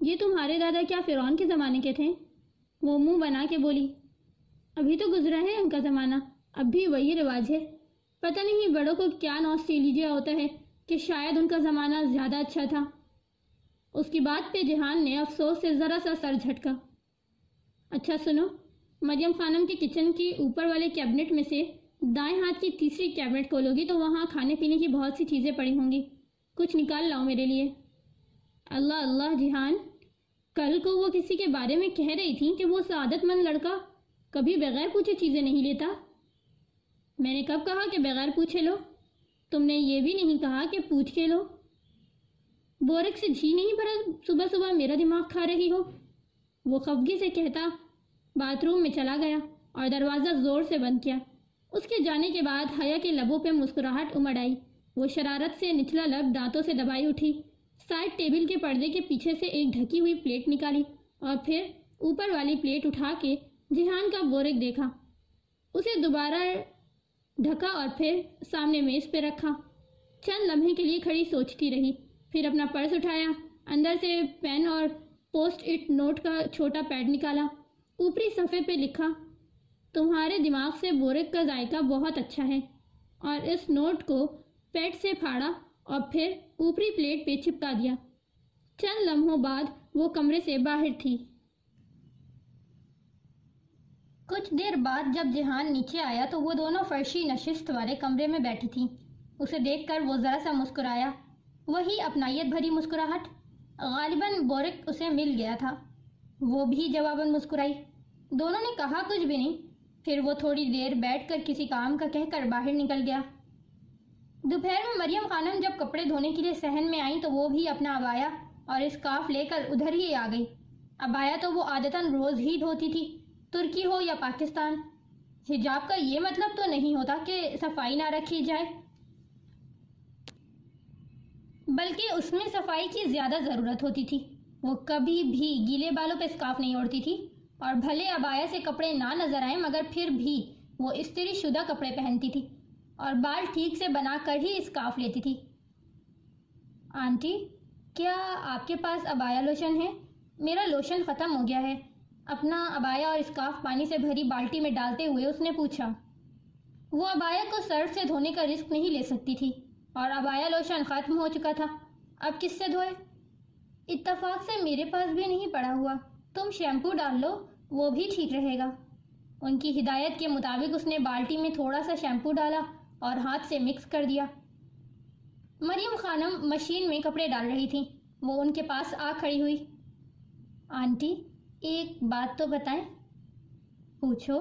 یہ تمہارے دادا کیا فرعون کے زمانے کے تھے؟ وہ منہ بنا کے بولی، ابھی تو گزرا ہے ان کا زمانہ، اب بھی وہی رواج ہے۔ پتہ نہیں بڑوں کو کیا نوسٹیلیجیا ہوتا ہے کہ شاید ان کا زمانہ زیادہ اچھا تھا۔ اس کی بات پہ جہان نے افسوس سے ذرا سا سر جھٹکا۔ اچھا سنو، مریم خانم کے کچن کے اوپر والے کیبنٹ میں سے دائیں ہاتھ کی تیسری کیبنٹ کھولو گی تو وہاں کھانے پینے کی بہت سی چیزیں پڑی ہوں گی۔ کچھ نکال لاؤ میرے لیے۔ اللہ اللہ، جہان۔ کل کو وہ کسی کے بارے میں کہہ رہی تھی کہ وہ سعادت مند لڑکا کبھی بغیر پوچھے چیزیں نہیں لیتا۔ میں نے کب کہا کہ بغیر پوچھے لو؟ تم نے یہ بھی نہیں کہا کہ پوچھ کے لو۔ بورک سے جھی نہیں بھرا، صبح صبح میرا دماغ کھا رہی ہو۔ وہ خفگی سے کہتا، باتھ روم میں چلا گیا اور دروازہ زور سے بند کیا۔ اس کے جانے کے بعد حیا کے لبوں پہ مسکراہٹ امڑ آئی۔ وہ شرارت سے نچلا لب دانتوں سے دبائی اٹھی۔ سائڈ ٹیبل کے پردے کے پیچھے سے ایک ڈھکی ہوئی پلیٹ نکالی اور پھر اوپر والی پلیٹ اٹھا کے جہان کا بورک دیکھا۔ اسے دوبارہ ڈھکا اور پھر سامنے میز پہ رکھا۔ چند لمحے کے لیے کھڑی سوچتی رہی۔ پھر اپنا پرس اٹھایا۔ اندر سے پین اور پوسٹ اٹ نوٹ کا چھوٹا پیڈ نکالا۔ اوپری صفحے پہ لکھا تمہارے دماغ سے بورک کا ذائقہ بہت اچھا ہے۔ اور اس نوٹ کو پیڈ سے پھاڑا اور پھر اوپری پلیٹ پہ چپکا دیا۔ چند لمحوں بعد وہ کمرے سے باہر تھی۔ کچھ دیر بعد جب جہان نیچے آیا تو وہ دونوں فرشی نشست والے کمرے میں بیٹھی تھیں۔ اسے دیکھ کر وہ ذرا سا مسکرایا۔ وہی اپنائیت بھری مسکراہٹ۔ غالباً بورک اسے مل گیا تھا۔ وہ بھی جواباً مسکرائی۔ دونوں نے کہا، کچھ بھی نہیں۔ پھر وہ تھوڑی دیر بیٹھ کر کسی کام کا کہہ کر باہر نکل گیا۔ دوپہر میں مریم خانم جب کپڑے دھونے کے لیے سہن میں آئیں تو وہ بھی اپنا ابایا اور اسکاف لے کر ادھر ہی آ گئی۔ ابایا تو وہ عادتاً روز ہی دھوتی تھی، ترکی ہو یا پاکستان۔ حجاب کا یہ مطلب تو نہیں ہوتا کہ صفائی نہ رکھی جائے، بلکہ اس میں صفائی کی زیادہ ضرورت ہوتی تھی۔ وہ کبھی بھی گیلے بالوں پہ اسکاف نہیں اوڑتی تھی۔ اور بھلے ابایا سے کپڑے نہ نظر آئیں، مگر پھر بھی وہ استری شدہ کپڑے پہنتی تھی اور بال ٹھیک سے بنا کر ہی اسکاف لیتی تھی۔ آنٹی، کیا آپ کے پاس ابایا لوشن ہے میرا لوشن ختم ہو گیا ہے۔ اپنا ابایا اور اسکاف پانی سے بھری بالٹی میں ڈالتے ہوئے اس نے پوچھا۔ وہ ابایا کو سرف سے دھونے کا رسک نہیں لے سکتی تھی اور ابایا لوشن ختم ہو چکا تھا۔ اب کس سے دھوئے؟ اتفاق سے میرے پاس بھی نہیں پڑا ہوا۔ تم شیمپو ڈال لو۔ وہ بھی ٹھیک رہے گا۔ ان کی ہدایت کے مطابق اس نے بالٹی میں تھوڑا سا شیمپو ڈالا اور ہاتھ سے مکس کر دیا۔ مریم خانم مشین میں کپڑے ڈال رہی تھی وہ ان کے پاس آ کھڑی ہوئی۔ آنٹی، ایک بات تو بتائیں۔ پوچھو۔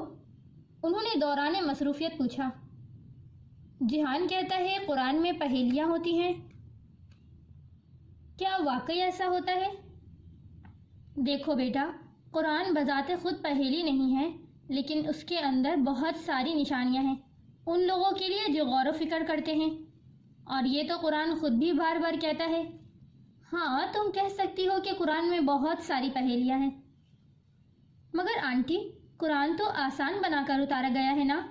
انہوں نے دوران مصروفیت پوچھا۔ جہان کہتا ہے قرآن میں پہیلیاں ہوتی ہیں۔ کیا واقعی ایسا ہوتا ہے؟ دیکھو بیٹا قرآن بذات خود پہیلی نہیں ہے، لیکن اس کے اندر بہت ساری نشانیاں ہیں۔ ان لوگوں کے لیے جو غور و فکر کرتے ہیں۔ اور یہ تو قرآن خود بھی بار بار کہتا ہے۔ ہاں تم کہہ سکتی ہو کہ قرآن میں بہت ساری پہیلیاں ہیں۔ مگر آنٹی، قرآن تو آسان بنا کر اتارا گیا ہے نا؟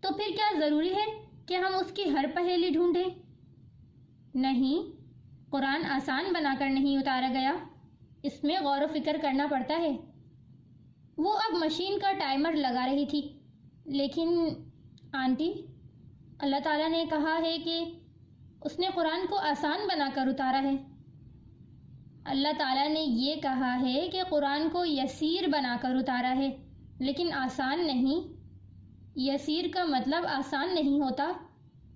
تو پھر کیا ضروری ہے کہ ہم اس کی ہر پہیلی ڈھونڈیں؟ نہیں، قرآن آسان بنا کر نہیں اتارا گیا۔ اس میں غور و فکر کرنا پڑتا ہے۔ وہ اب مشین کا ٹائمر لگا رہی تھی۔ لیکن آنٹی، اللہ تعالیٰ نے کہا ہے کہ اس نے قرآن کو آسان بنا کر اتارا ہے۔ اللہ تعالیٰ نے یہ کہا ہے کہ قرآن کو یسیر بنا کر اتارا ہے، لیکن آسان نہیں۔ یسیر کا مطلب آسان نہیں ہوتا۔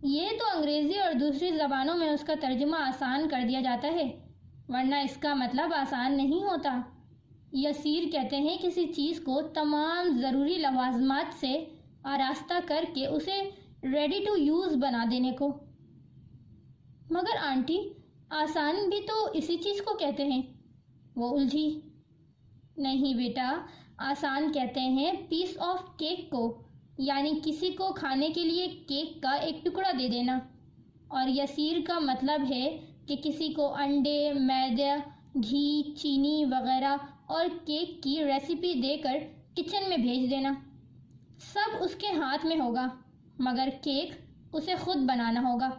یہ تو انگریزی اور دوسری زبانوں میں اس کا ترجمہ آسان کر دیا جاتا ہے، ورنہ اس کا مطلب آسان نہیں ہوتا۔ یسیر کہتے ہیں کسی چیز کو تمام ضروری لوازمات سے آراستہ کر کے اسے ریڈی ٹو یوز بنا دینے کو۔ مگر آنٹی، آسان بھی تو اسی چیز کو کہتے ہیں۔ وہ الجھی۔ نہیں بیٹا، آسان کہتے ہیں پیس آف کیک کو یعنی کسی کو کھانے کے لیے کیک کا ایک ٹکڑا دے دینا۔ اور یسیر کا مطلب ہے کہ کسی کو انڈے میدا گھی، چینی وغیرہ اور کیک کی ریسیپی دے کر کچن میں بھیج دینا۔ سب اس کے ہاتھ میں ہوگا، مگر کیک اسے خود بنانا ہوگا۔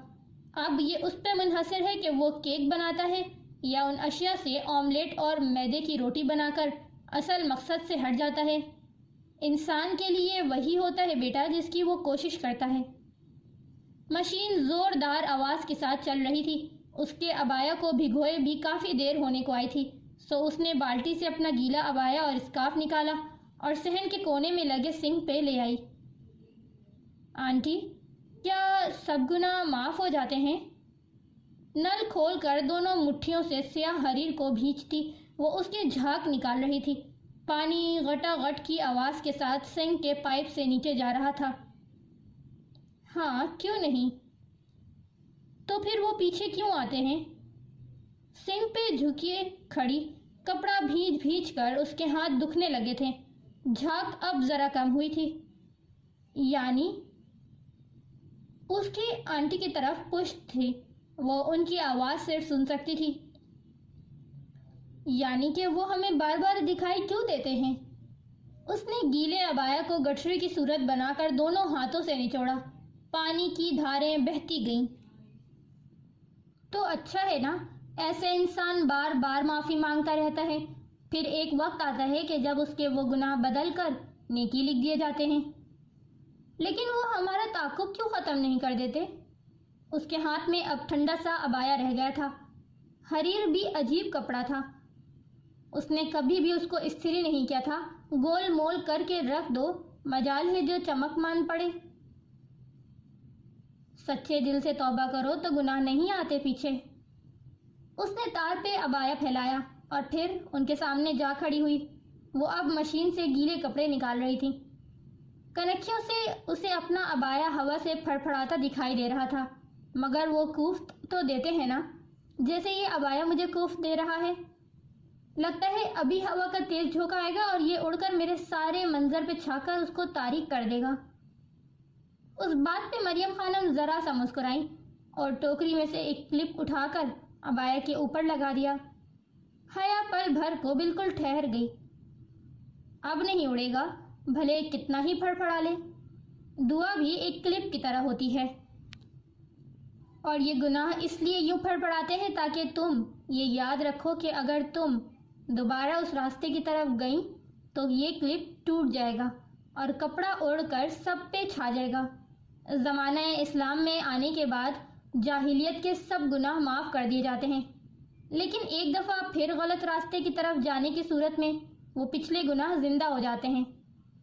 اب یہ اس پہ منحصر ہے کہ وہ کیک بناتا ہے یا ان اشیاء سے آملیٹ اور میدے کی روٹی بنا کر اصل مقصد سے ہٹ جاتا ہے۔ انسان کے لیے وہی ہوتا ہے بیٹا جس کی وہ کوشش کرتا ہے۔ مشین زوردار آواز کے ساتھ چل رہی تھی۔ اس کے ابایا کو بھگوئے بھی کافی دیر ہونے کو آئی تھی۔ سو اس نے بالٹی سے اپنا گیلا ابایا اور اسکاف نکالا اور سہن کے کونے میں لگے سنگ پہ لے آئی۔ آنٹی، کیا سب گنا معاف ہو جاتے ہیں؟ نل کھول کر دونوں مٹھیوں سے سیاہ حریر کو بھیجتی، وہ اس کے جھاگ نکال رہی تھی۔ پانی غٹا غٹ کی آواز کے ساتھ سنگ کے پائپ سے نیچے جا رہا تھا۔ ہاں کیوں نہیں؟ تو پھر وہ پیچھے کیوں آتے ہیں؟ سنگ پہ جھکیے کھڑی کپڑا بھیج بھیج کر اس کے ہاتھ دکھنے لگے تھے۔ جھاگ اب ذرا کم ہوئی تھی۔ یعنی اس کی آنٹی کی طرف پشت تھی۔ وہ ان کی آواز صرف سن سکتی تھی۔ یعنی کہ وہ ہمیں بار بار دکھائی کیوں دیتے ہیں؟ اس نے گیلے ابایا کو گٹھری کی صورت بنا کر دونوں ہاتھوں سے نچوڑا۔ پانی کی دھاریں بہتی گئیں۔ تو اچھا ہے نا؟ ایسے انسان بار بار معافی مانگتا رہتا ہے۔ پھر ایک وقت آتا ہے کہ جب اس کے وہ گناہ بدل کر نیکی لکھ دیے جاتے ہیں۔ لیکن وہ ہمارا تعقب کیوں ختم نہیں کر دیتے؟ اس کے ہاتھ میں اب ٹھنڈا سا ابایا رہ گیا تھا۔ حریر بھی عجیب کپڑا تھا۔ اس نے کبھی بھی اس کو استری نہیں کیا تھا۔ گول مول کر کے رکھ دو۔ مجال ہے جو چمک مان پڑے۔ سچے دل سے توبہ کرو تو گناہ نہیں آتے پیچھے۔ اس نے تار پہ ابایا پھیلایا اور پھر ان کے سامنے جا کھڑی ہوئی۔ وہ اب مشین سے گیلے کپڑے نکال رہی تھی۔ کنکھیوں سے اسے اپنا ابایا ہوا سے پھڑ پھڑاتا دکھائی دے رہا تھا۔ مگر وہ کوفت تو دیتے ہیں نا؟ جیسے یہ ابایا مجھے کوفت دے رہا ہے۔ لگتا ہے ابھی ہوا کا تیز جھوکا آئے گا اور یہ اڑ کر میرے سارے منظر پہ چھا کر اس کو تاریخ کر دے گا۔ اس بات پہ مریم خانم ذرا سا مسکرائی اور ٹوکری میں سے ایک کلپ اٹھا کر ابایا کے اوپر لگا دیا۔ حیا پل بھر کو بالکل ٹھہر گئی۔ اب نہیں اڑے گا، بھلے کتنا ہی پھڑ پھڑا لے۔ دعا بھی ایک کلپ کی طرح ہوتی ہے۔ اور یہ گناہ اس لیے یوں پھڑ پڑاتے ہیں تاکہ تم یہ یاد رکھو کہ اگر تم دوبارہ اس راستے کی طرف گئیں تو یہ کلپ ٹوٹ جائے گا اور کپڑا اڑ کر سب پہ چھا جائے گا۔ زمانہ اسلام میں آنے کے بعد جاہلیت کے سب گناہ معاف کر دیے جاتے ہیں۔ لیکن ایک دفعہ پھر غلط راستے کی طرف جانے کی صورت میں وہ پچھلے گناہ زندہ ہو جاتے ہیں۔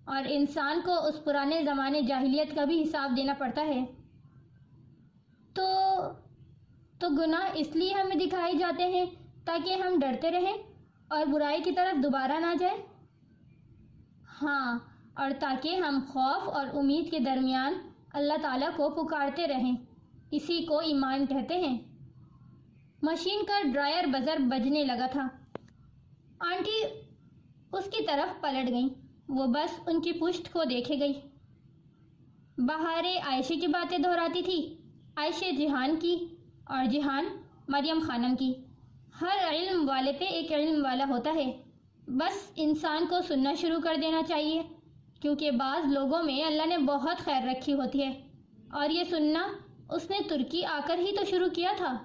اور انسان کو اس پرانے زمانے جاہلیت کا بھی حساب دینا پڑتا ہے۔ تو تو گناہ اس لیے ہمیں دکھائے جاتے ہیں تاکہ ہم ڈرتے رہیں اور برائی کی طرف دوبارہ نہ جائیں۔ ہاں اور تاکہ ہم خوف اور امید کے درمیان اللہ تعالیٰ کو پکارتے رہیں۔ اسی کو ایمان کہتے ہیں۔ مشین کا ڈرائر بزر بجنے لگا تھا۔ آنٹی اس کی طرف پلٹ گئیں۔ وہ بس ان کی پشت کو دیکھے گئی۔ بہارے عائشے کی باتیں دہراتی تھی۔ عائشہ جہان کی اور جہان مریم خانم کی۔ ہر علم والے پہ ایک علم والا ہوتا ہے۔ بس انسان کو سننا شروع کر دینا چاہیے، کیونکہ بعض لوگوں میں اللہ نے بہت خیر رکھی ہوتی ہے۔ اور یہ سننا اس نے ترکی آ کر ہی تو شروع کیا تھا۔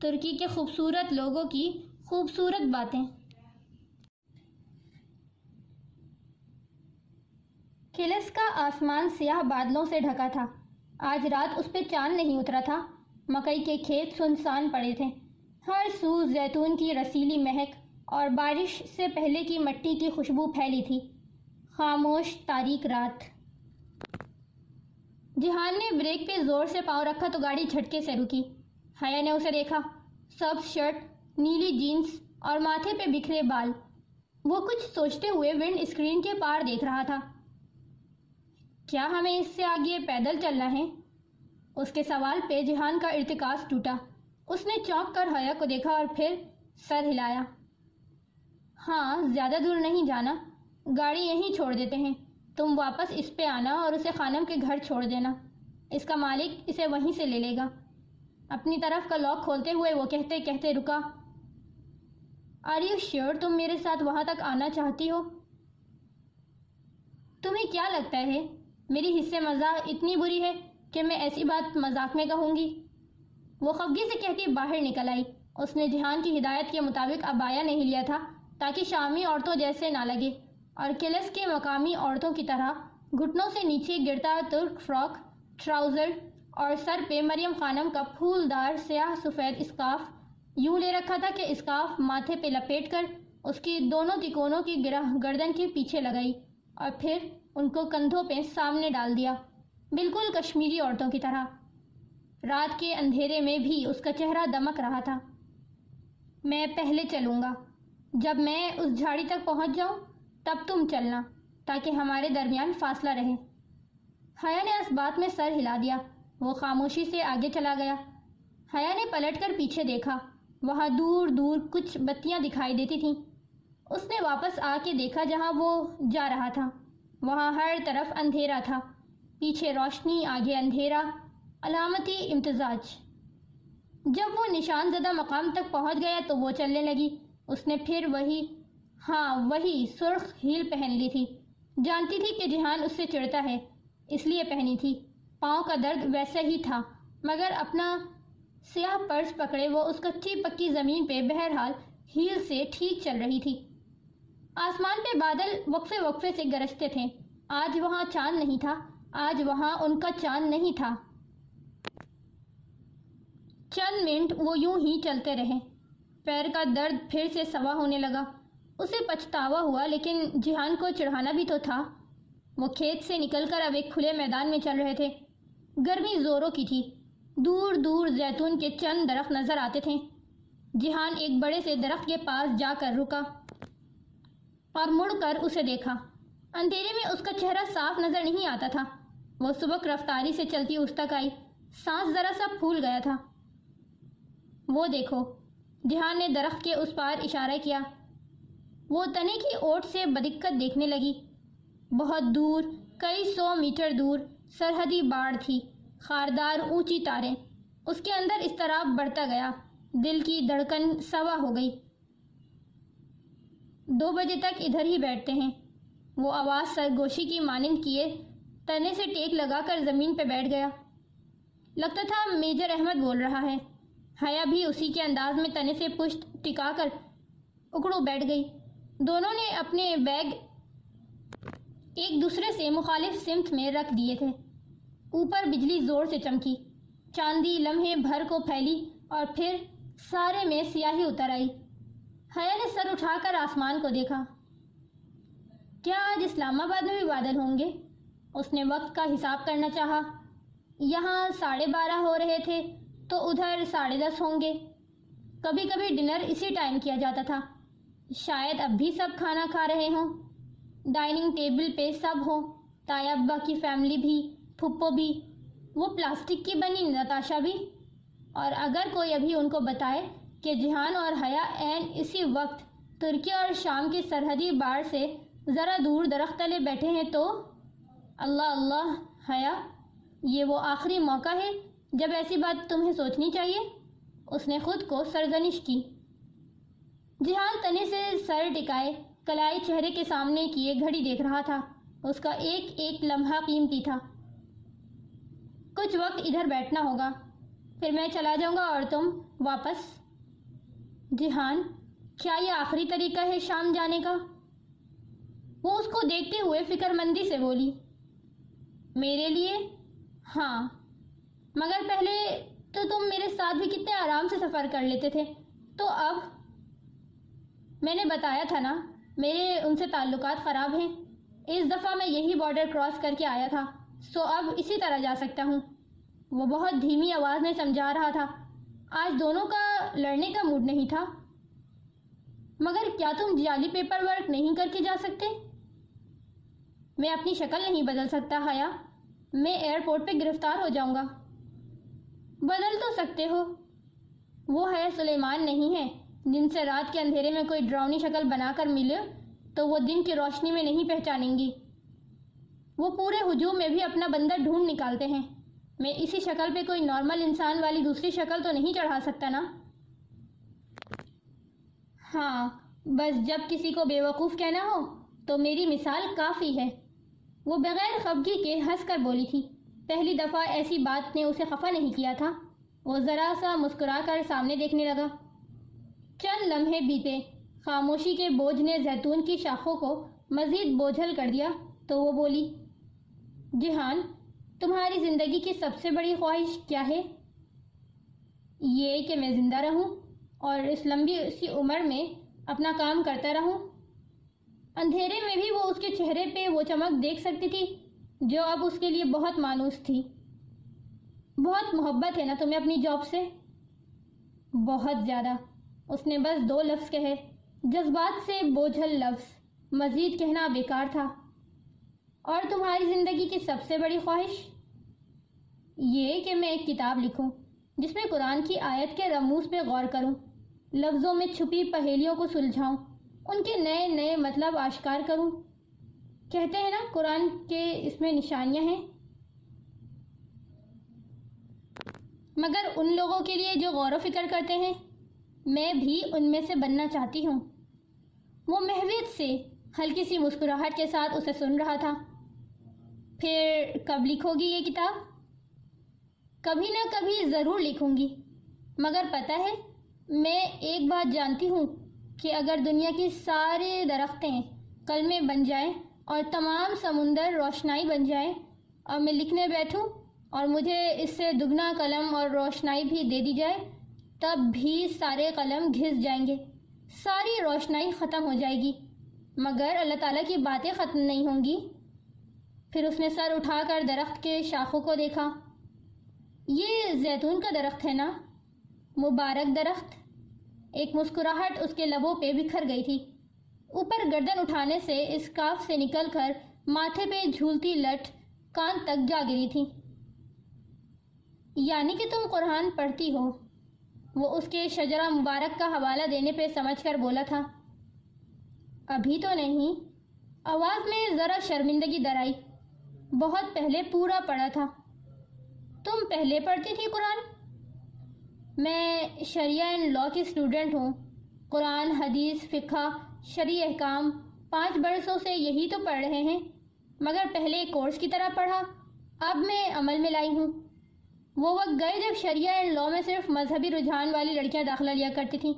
ترکی کے خوبصورت لوگوں کی خوبصورت باتیں۔ کلس کا آسمان سیاہ بادلوں سے ڈھکا تھا۔ آج رات اس پہ چاند نہیں اترا تھا۔ مکئی کے کھیت سنسان پڑے تھے۔ ہر سو زیتون کی رسیلی مہک اور بارش سے پہلے کی مٹی کی خوشبو پھیلی تھی۔ خاموش تاریک رات۔ جہان نے بریک پہ زور سے پاؤں رکھا تو گاڑی جھٹکے سے رکی۔ حیا نے اسے دیکھا۔ سب شرٹ، نیلی جینس اور ماتھے پہ بکھرے بال۔ وہ کچھ سوچتے ہوئے ونڈ اسکرین کے پار دیکھ رہا تھا۔ کیا ہمیں اس سے آگے پیدل چلنا ہے؟ اس کے سوال پہ جہان کا ارتکاز ٹوٹا۔ اس نے چونک کر حیا کو دیکھا اور پھر سر ہلایا۔ ہاں زیادہ دور نہیں جانا۔ گاڑی یہیں چھوڑ دیتے ہیں۔ تم واپس اس پہ آنا اور اسے خانم کے گھر چھوڑ دینا۔ اس کا مالک اسے وہیں سے لے لے گا۔ اپنی طرف کا لاک کھولتے ہوئے وہ کہتے کہتے رکا۔ آر یو شیور تم میرے ساتھ وہاں تک آنا چاہتی ہو؟ تمہیں کیا لگتا ہے؟ میری حصے مزاح اتنی بری ہے کہ میں ایسی بات مذاق میں کہوں گی۔ وہ خفگی سے کہتی باہر نکل آئی۔ اس نے جہان کی ہدایت کے مطابق ابایا نہیں لیا تھا تاکہ شامی عورتوں جیسے نہ لگے۔ اور کلس کے مقامی عورتوں کی طرح گھٹنوں سے نیچے گرتا ترک فراک، ٹراؤزر اور سر پہ مریم خانم کا پھول دار سیاہ سفید اسکاف یوں لے رکھا تھا کہ اسکاف ماتھے پہ لپیٹ کر اس کی دونوں تکونوں کی گرہ گردن کے پیچھے لگائی اور پھر ان کو کندھوں پہ سامنے ڈال دیا۔ بالکل کشمیری عورتوں کی طرح۔ رات کے اندھیرے میں بھی اس کا چہرہ دمک رہا تھا۔ میں پہلے چلوں گا۔ جب میں اس جھاڑی تک پہنچ جاؤں تب تم چلنا تاکہ ہمارے درمیان فاصلہ رہے۔ حیا نے اس بات میں سر ہلا دیا۔ وہ خاموشی سے آگے چلا گیا۔ حیا نے پلٹ کر پیچھے دیکھا۔ وہاں دور دور کچھ بتیاں دکھائی دیتی تھیں۔ اس نے واپس آ کے دیکھا جہاں وہ جا رہا تھا۔ وہاں ہر طرف اندھیرا تھا۔ پیچھے روشنی، آگے اندھیرا، علامتی امتزاج۔ جب وہ نشان زدہ مقام تک پہنچ گیا تو وہ چلنے لگی۔ اس نے پھر وہی ہاں وہی سرخ ہیل پہن لی تھی۔ جانتی تھی کہ جہان اس سے چڑھتا ہے، اس لیے پہنی تھی۔ پاؤں کا درد ویسا ہی تھا، مگر اپنا سیاہ پرس پکڑے وہ اس کچی پکی زمین پہ بہرحال ہیل سے ٹھیک چل رہی تھی۔ آسمان پہ بادل وقفے وقفے سے گرجتے تھے۔ آج وہاں چاند نہیں تھا، آج وہاں ان کا چاند نہیں تھا۔ چند منٹ وہ یوں ہی چلتے رہے۔ پیر کا درد پھر سے سوا ہونے لگا۔ اسے پچھتاوا ہوا، لیکن جہان کو چڑھانا بھی تو تھا۔ وہ کھیت سے نکل کر اب ایک کھلے میدان میں چل رہے تھے۔ گرمی زوروں کی تھی۔ دور دور زیتون کے چند درخت نظر آتے تھے۔ جہان ایک بڑے سے درخت کے پاس جا کر رکا اور مڑ کر اسے دیکھا۔ اندھیرے میں اس کا چہرہ صاف نظر نہیں آتا تھا۔ وہ سبک رفتاری سے چلتی اس تک آئی۔ سانس ذرا سا پھول گیا تھا۔ وہ دیکھو، جہان نے درخت کے اس پار اشارہ کیا۔ وہ تنے کی اوٹ سے بدقت دیکھنے لگی۔ بہت دور، کئی سو میٹر دور، سرحدی باڑ تھی، خاردار اونچی تاریں۔ اس کے اندر اضطراب بڑھتا گیا۔ دل کی دڑکن سوا ہو گئی۔ دو بجے تک ادھر ہی بیٹھتے ہیں۔ وہ آواز سرگوشی کی مانند کیے تنے سے ٹیک لگا کر زمین پہ بیٹھ گیا۔ لگتا تھا میجر احمد بول رہا ہے۔ حیا بھی اسی کے انداز میں تنے سے پشت ٹکا کر اکڑو بیٹھ گئی۔ دونوں نے اپنے بیگ ایک دوسرے سے مخالف سمت میں رکھ دیے تھے۔ اوپر بجلی زور سے چمکی۔ چاندی لمحے بھر کو پھیلی اور پھر سارے میں سیاہی اتر آئی۔ حیا نے سر اٹھا کر آسمان کو دیکھا۔ کیا آج اسلام آباد میں بھی بادل ہوں گے؟ اس نے وقت کا حساب کرنا چاہا۔ یہاں ساڑھے بارہ ہو رہے تھے تو ادھر ساڑھے دس ہوں گے۔ کبھی کبھی ڈنر اسی ٹائم کیا جاتا تھا۔ شاید اب بھی سب کھانا کھا رہے ہوں۔ ڈائننگ ٹیبل پہ سب ہو تایا ابا کی فیملی بھی، پھپھو بھی۔ وہ پلاسٹک کی بنی نتاشا بھی۔ اور اگر کوئی ابھی ان کو بتائے کہ جہان اور حیا این اسی وقت ترکی اور شام کی سرحدی باڑ سے ذرا دور درخت تلے بیٹھے ہیں تو؟ اللہ اللہ، حیا، یہ وہ آخری موقع ہے جب ایسی بات تمہیں سوچنی چاہیے؟ اس نے خود کو سرزنش کی۔ جہان تنے سے سر ٹکائے، کلائی چہرے کے سامنے کیے گھڑی دیکھ رہا تھا۔ اس کا ایک ایک لمحہ قیمتی تھا۔ کچھ وقت ادھر بیٹھنا ہوگا۔ پھر میں چلا جاؤں گا اور تم واپس؟ جہان کیا یہ آخری طریقہ ہے شام جانے کا؟ وہ اس کو دیکھتے ہوئے فکر مندی سے بولی، میرے لیے؟ ہاں مگر پہلے تو تم میرے ساتھ بھی کتنے آرام سے سفر کر لیتے تھے۔ تو اب میں نے بتایا تھا نا، میرے ان سے تعلقات خراب ہیں۔ اس دفعہ میں یہی بارڈر کراس کر کے آیا تھا۔ سو اب اسی طرح جا سکتا ہوں۔ وہ بہت دھیمی آواز میں سمجھا رہا تھا۔ آج دونوں کا لڑنے کا موڈ نہیں تھا۔ مگر کیا تم جعلی پیپر ورک نہیں کر کے جا سکتے؟ میں اپنی شکل نہیں بدل سکتا، حیا۔ میں ایئرپورٹ پہ گرفتار ہو جاؤں گا۔ بدل تو سکتے ہو۔ وہ ہے سلیمان نہیں ہے۔ جن سے رات کے اندھیرے میں کوئی ڈراؤنی شکل بنا کر ملے، تو وہ دن کی روشنی میں نہیں پہچانیں گی۔ وہ پورے ہجوم میں بھی اپنا بندر ڈھونڈ نکالتے ہیں۔ میں اسی شکل پہ کوئی نارمل انسان والی دوسری شکل تو نہیں چڑھا سکتا نا؟ ہاں بس جب کسی کو بے وقوف کہنا ہو، تو میری مثال کافی ہے۔ وہ بغیر خفگی کے ہنس کر بولی تھی۔ پہلی دفعہ ایسی بات نے اسے خفا نہیں کیا تھا۔ وہ ذرا سا مسکرا کر سامنے دیکھنے لگا۔ چند لمحے بیتے۔ خاموشی کے بوجھ نے زیتون کی شاخوں کو مزید بوجھل کر دیا تو وہ بولی، جہان، تمہاری زندگی کی سب سے بڑی خواہش کیا ہے؟ یہ کہ میں زندہ رہوں اور اس لمبی سی عمر میں اپنا کام کرتا رہوں۔ اندھیرے میں بھی وہ اس کے چہرے پہ وہ چمک دیکھ سکتی تھی جو اب اس کے لیے بہت مانوس تھی۔ بہت محبت ہے نا تمہیں اپنی جاب سے؟ بہت زیادہ۔ اس نے بس دو لفظ کہے۔ جذبات سے بوجھل لفظ۔ مزید کہنا بیکار تھا۔ اور تمہاری زندگی کی سب سے بڑی خواہش؟ یہ کہ میں ایک کتاب لکھوں، جس میں قرآن کی آیت کے رموز پہ غور کروں، لفظوں میں چھپی پہیلیوں کو سلجھاؤں، ان کے نئے نئے مطلب آشکار کروں۔ کہتے ہیں نا، قرآن کے اس میں نشانیاں ہیں۔ مگر ان لوگوں کے لیے جو غور و فکر کرتے ہیں میں بھی ان میں سے بننا چاہتی ہوں۔ وہ محویت سے ہلکی سی مسکراہٹ کے ساتھ اسے سن رہا تھا۔ پھر کب لکھو گی یہ کتاب؟ کبھی نہ کبھی ضرور لکھوں گی۔ مگر پتہ ہے، میں ایک بات جانتی ہوں کہ اگر دنیا کی سارے درختیں کلمے بن جائیں اور تمام سمندر روشنائی بن جائیں اور میں لکھنے بیٹھوں اور مجھے اس سے دگنا قلم اور روشنائی بھی دے دی جائے تب بھی سارے قلم گھس جائیں گے۔ ساری روشنائی ختم ہو جائے گی۔ مگر اللہ تعالیٰ کی باتیں ختم نہیں ہوں گی۔ پھر اس نے سر اٹھا کر درخت کے شاخوں کو دیکھا۔ یہ زیتون کا درخت ہے نا؟ مبارک درخت۔ ایک مسکراہٹ اس کے لبوں پہ بکھر گئی تھی۔ اوپر گردن اٹھانے سے اس کاف سے نکل کر ماتھے پہ جھولتی لٹ کان تک جا گری تھی۔ یعنی کہ تم قرآن پڑھتی ہو۔ وہ اس کے شجرہ مبارک کا حوالہ دینے پہ سمجھ کر بولا تھا۔ ابھی تو نہیں۔ آواز میں ذرا شرمندگی درائی بہت پہلے پورا پڑھا تھا۔ تم پہلے پڑھتی تھی قرآن؟ میں شریعہ ان لا کی اسٹوڈنٹ ہوں۔ قرآن، حدیث، فقہ، شریع احکام پانچ برسوں سے یہی تو پڑھ رہے ہیں، مگر پہلے کورس کی طرح پڑھا۔ اب میں عمل میں لائی ہوں۔ وہ وقت گئے جب شریعہ اینڈ لا میں صرف مذہبی رجحان والی لڑکیاں داخلہ لیا کرتی تھیں۔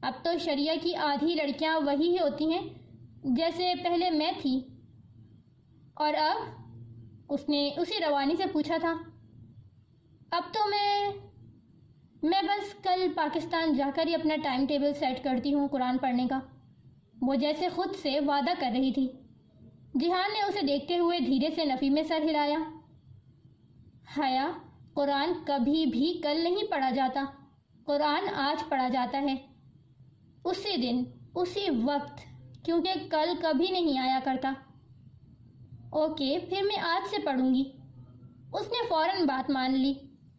اب تو شریعہ کی آدھی لڑکیاں وہی ہی ہوتی ہیں جیسے پہلے میں تھی۔ اور اب اس نے اسی روانی سے پوچھا تھا۔ اب تو میں میں بس کل پاکستان جا کر ہی اپنا ٹائم ٹیبل سیٹ کرتی ہوں قرآن پڑھنے کا۔ وہ جیسے خود سے وعدہ کر رہی تھی۔ جہان نے اسے دیکھتے ہوئے دھیرے سے نفی میں سر ہلایا۔ حیا قرآن کبھی بھی کل نہیں پڑھا جاتا۔ قرآن آج پڑھا جاتا ہے۔ اسی دن، اسی وقت، کیونکہ کل کبھی نہیں آیا کرتا۔ اوکے، پھر میں آج سے پڑھوں گی۔ اس نے فوراً بات مان لی۔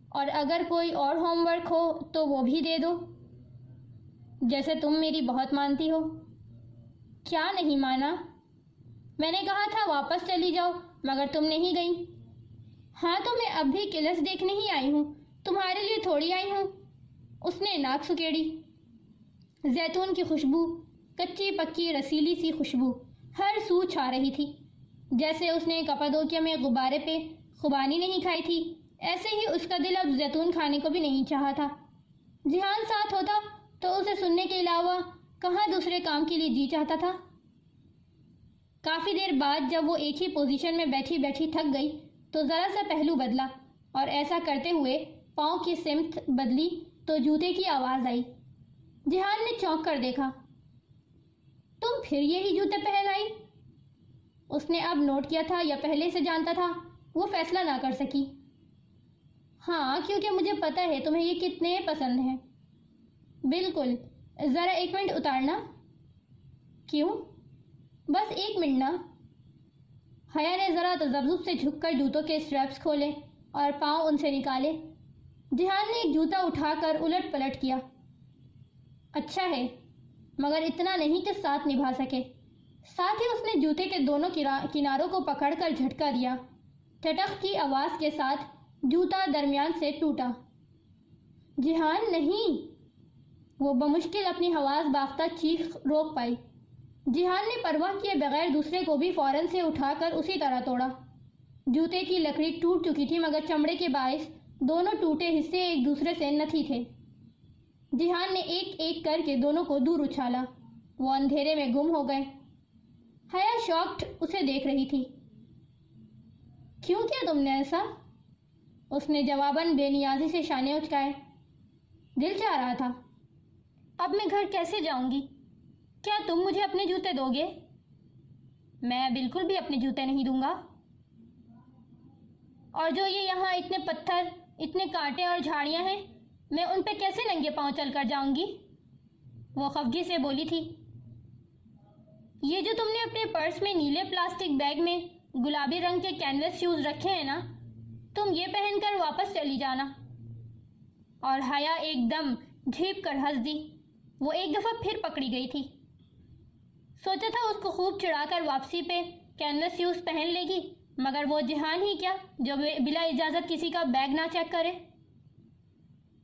اور اگر کوئی اور ہوم ورک ہو تو وہ بھی دے دو۔ جیسے تم میری بہت مانتی ہو۔ کیا نہیں مانا؟ میں نے کہا تھا واپس چلی جاؤ، مگر تم نہیں گئی ہاں تو میں اب بھی کلس دیکھنے ہی آئی ہوں۔ تمہارے لیے تھوڑی آئی ہوں۔ اس نے ناک سکیڑی۔ زیتون کی خوشبو، کچی پکی رسیلی سی خوشبو، ہر سو چھا رہی تھی۔ جیسے اس نے کپادوکیا میں غبارے پہ خوبانی نہیں کھائی تھی، ایسے ہی اس کا دل اب زیتون کھانے کو بھی نہیں چاہا تھا۔ جہان ساتھ ہوتا تو اسے سننے کے علاوہ کہاں دوسرے کام کے لیے جی چاہتا تھا؟ کافی دیر بعد جب وہ ایک ہی پوزیشن میں بیٹھی بیٹھی تھک گئی تو ذرا سا پہلو بدلا اور ایسا کرتے ہوئے پاؤں کی سمت بدلی تو جوتے کی آواز آئی۔ جہان نے چونک کر دیکھا۔ تم پھر یہی جوتے پہن آئی؟ اس نے اب نوٹ کیا تھا یا پہلے سے جانتا تھا؟ وہ فیصلہ نہ کر سکی۔ ہاں کیونکہ مجھے پتا ہے تمہیں یہ کتنے پسند ہیں۔ بالکل، ذرا ایک منٹ اتارنا۔ کیوں؟ بس ایک منٹ نا۔ حیا نے ذرا تذبذب سے جھک کر جوتوں کے اسٹریپس کھولے اور پاؤں ان سے نکالے۔ جہان نے ایک جوتا اٹھا کر الٹ پلٹ کیا۔ اچھا ہے، مگر اتنا نہیں کہ ساتھ نبھا سکے۔ ساتھ ہی اس نے جوتے کے دونوں کناروں کو پکڑ کر جھٹکا دیا۔ ٹٹک کی آواز کے ساتھ جوتا درمیان سے ٹوٹا۔ جہان نہیں، وہ بمشکل اپنی حواس باختہ چیخ روک پائی۔ جہان نے پرواہ کیے بغیر دوسرے کو بھی فوراً سے اٹھا کر اسی طرح توڑا۔ جوتے کی لکڑی ٹوٹ چکی تھی مگر چمڑے کے باعث دونوں ٹوٹے حصے ایک دوسرے سے نتھی تھے۔ جہان نے ایک ایک کر کے دونوں کو دور اچھالا۔ وہ اندھیرے میں گم ہو گئے۔ حیا شاکٹ اسے دیکھ رہی تھی۔ کیوں کیا تم نے ایسا؟ اس نے جواباً بے نیازی سے شانے اچکائے دل چاہ رہا تھا۔ اب میں گھر کیسے جاؤں گی؟ کیا تم مجھے اپنے جوتے دو گے؟ میں بالکل بھی اپنے جوتے نہیں دوں گا۔ اور جو یہ یہاں اتنے پتھر، اتنے کانٹے اور جھاڑیاں ہیں، میں ان پہ کیسے ننگے پاؤں چل کر جاؤں گی؟ وہ خفگی سے بولی تھی۔ یہ جو تم نے اپنے پرس میں نیلے پلاسٹک بیگ میں گلابی رنگ کے کینوس شوز رکھے ہیں نا، تم یہ پہن کر واپس چلی جانا۔ اور حیا ایک دم جھیپ کر ہنس دی۔ وہ ایک دفعہ پھر پکڑی گئی تھی۔ سوچا تھا اس کو خوب چڑھا کر واپسی پہ، کینوس شوز پہن لے گی۔ مگر وہ جہان ہی کیا جو بلا اجازت کسی کا بیگ نہ چیک کرے۔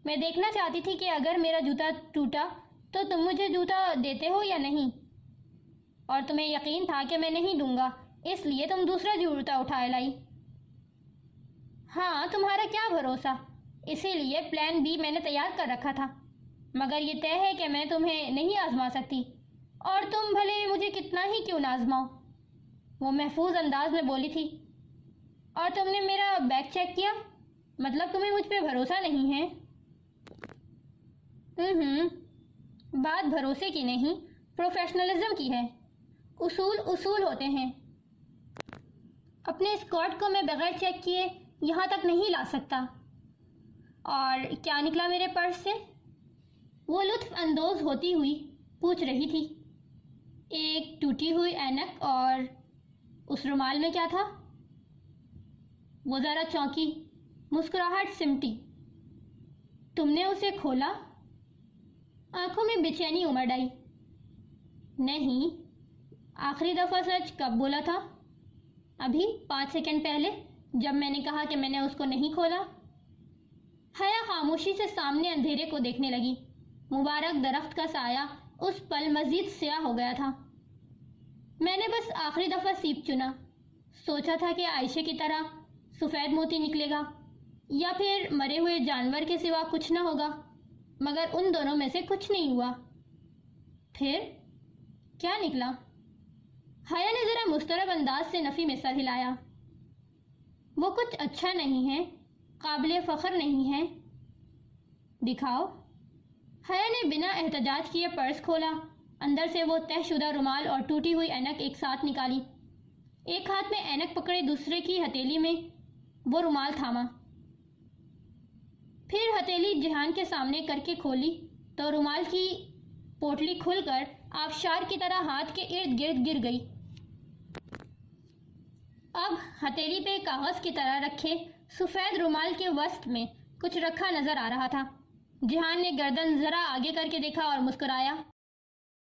میں دیکھنا چاہتی تھی کہ اگر میرا جوتا ٹوٹا تو تم مجھے جوتا دیتے ہو یا نہیں۔ اور تمہیں یقین تھا کہ میں نہیں دوں گا، اس لیے تم دوسرا جوتا اٹھائے لائی۔ ہاں تمہارا کیا بھروسہ؟ اسی لیے پلان بی میں نے تیار کر رکھا تھا۔ مگر یہ طے ہے کہ میں تمہیں نہیں آزما سکتی۔ اور تم بھلے مجھے کتنا ہی کیوں نہ آزماؤ؟ وہ محفوظ انداز میں بولی تھی، اور تم نے میرا بیگ چیک کیا؟ مطلب تمہیں مجھ پہ بھروسہ نہیں ہے؟ ہوں بات بھروسے کی نہیں، پروفیشنلزم کی ہے۔ اصول اصول ہوتے ہیں۔ اپنے اسکارٹ کو میں بغیر چیک کیے یہاں تک نہیں لا سکتا۔ اور کیا نکلا میرے پرس سے؟ وہ لطف اندوز ہوتی ہوئی پوچھ رہی تھی۔ ایک ٹوٹی ہوئی اینک اور اس رومال میں کیا تھا؟ وہ ذرا چونکی، مسکراہٹ سمٹی۔ تم نے اسے کھولا؟ آنکھوں میں بے چینی امڑ آئی۔ نہیں، آخری دفعہ سچ کب بولا تھا؟ ابھی پانچ سیکنڈ پہلے، جب میں نے کہا کہ میں نے اس کو نہیں کھولا۔ حیا خاموشی سے سامنے اندھیرے کو دیکھنے لگی۔ مبارک درخت کا سایہ اس پل مزید سیاہ ہو گیا تھا۔ میں نے بس آخری دفعہ سیپ چنا۔ سوچا تھا کہ عائشہ کی طرح سفید موتی نکلے گا، یا پھر مرے ہوئے جانور کے سوا کچھ نہ ہوگا، مگر ان دونوں میں سے کچھ نہیں ہوا۔ پھر کیا نکلا؟ حیا نے ذرا مسترب انداز سے نفی میں سر ہلایا۔ وہ کچھ اچھا نہیں ہے، قابل فخر نہیں ہے۔ دکھاؤ۔ حیا نے بنا احتجاج کیے، پرس کھولا۔ اندر سے وہ تہ شدہ رومال اور ٹوٹی ہوئی اینک ایک ساتھ نکالی۔ ایک ہاتھ میں اینک پکڑے، دوسرے کی ہتیلی میں وہ رومال تھاما۔ پھر ہتیلی جہان کے سامنے کر کے کھولی۔ تو رومال کی پوٹلی کھل کر آبشار کی طرح ہاتھ کے ارد گرد گر گئی۔ اب ہتیلی پہ کاغذ کی طرح رکھے، سفید رومال کے وسط میں کچھ رکھا نظر آ رہا تھا۔ جہان نے گردن ذرا آگے کر کے دیکھا اور مسکرایا۔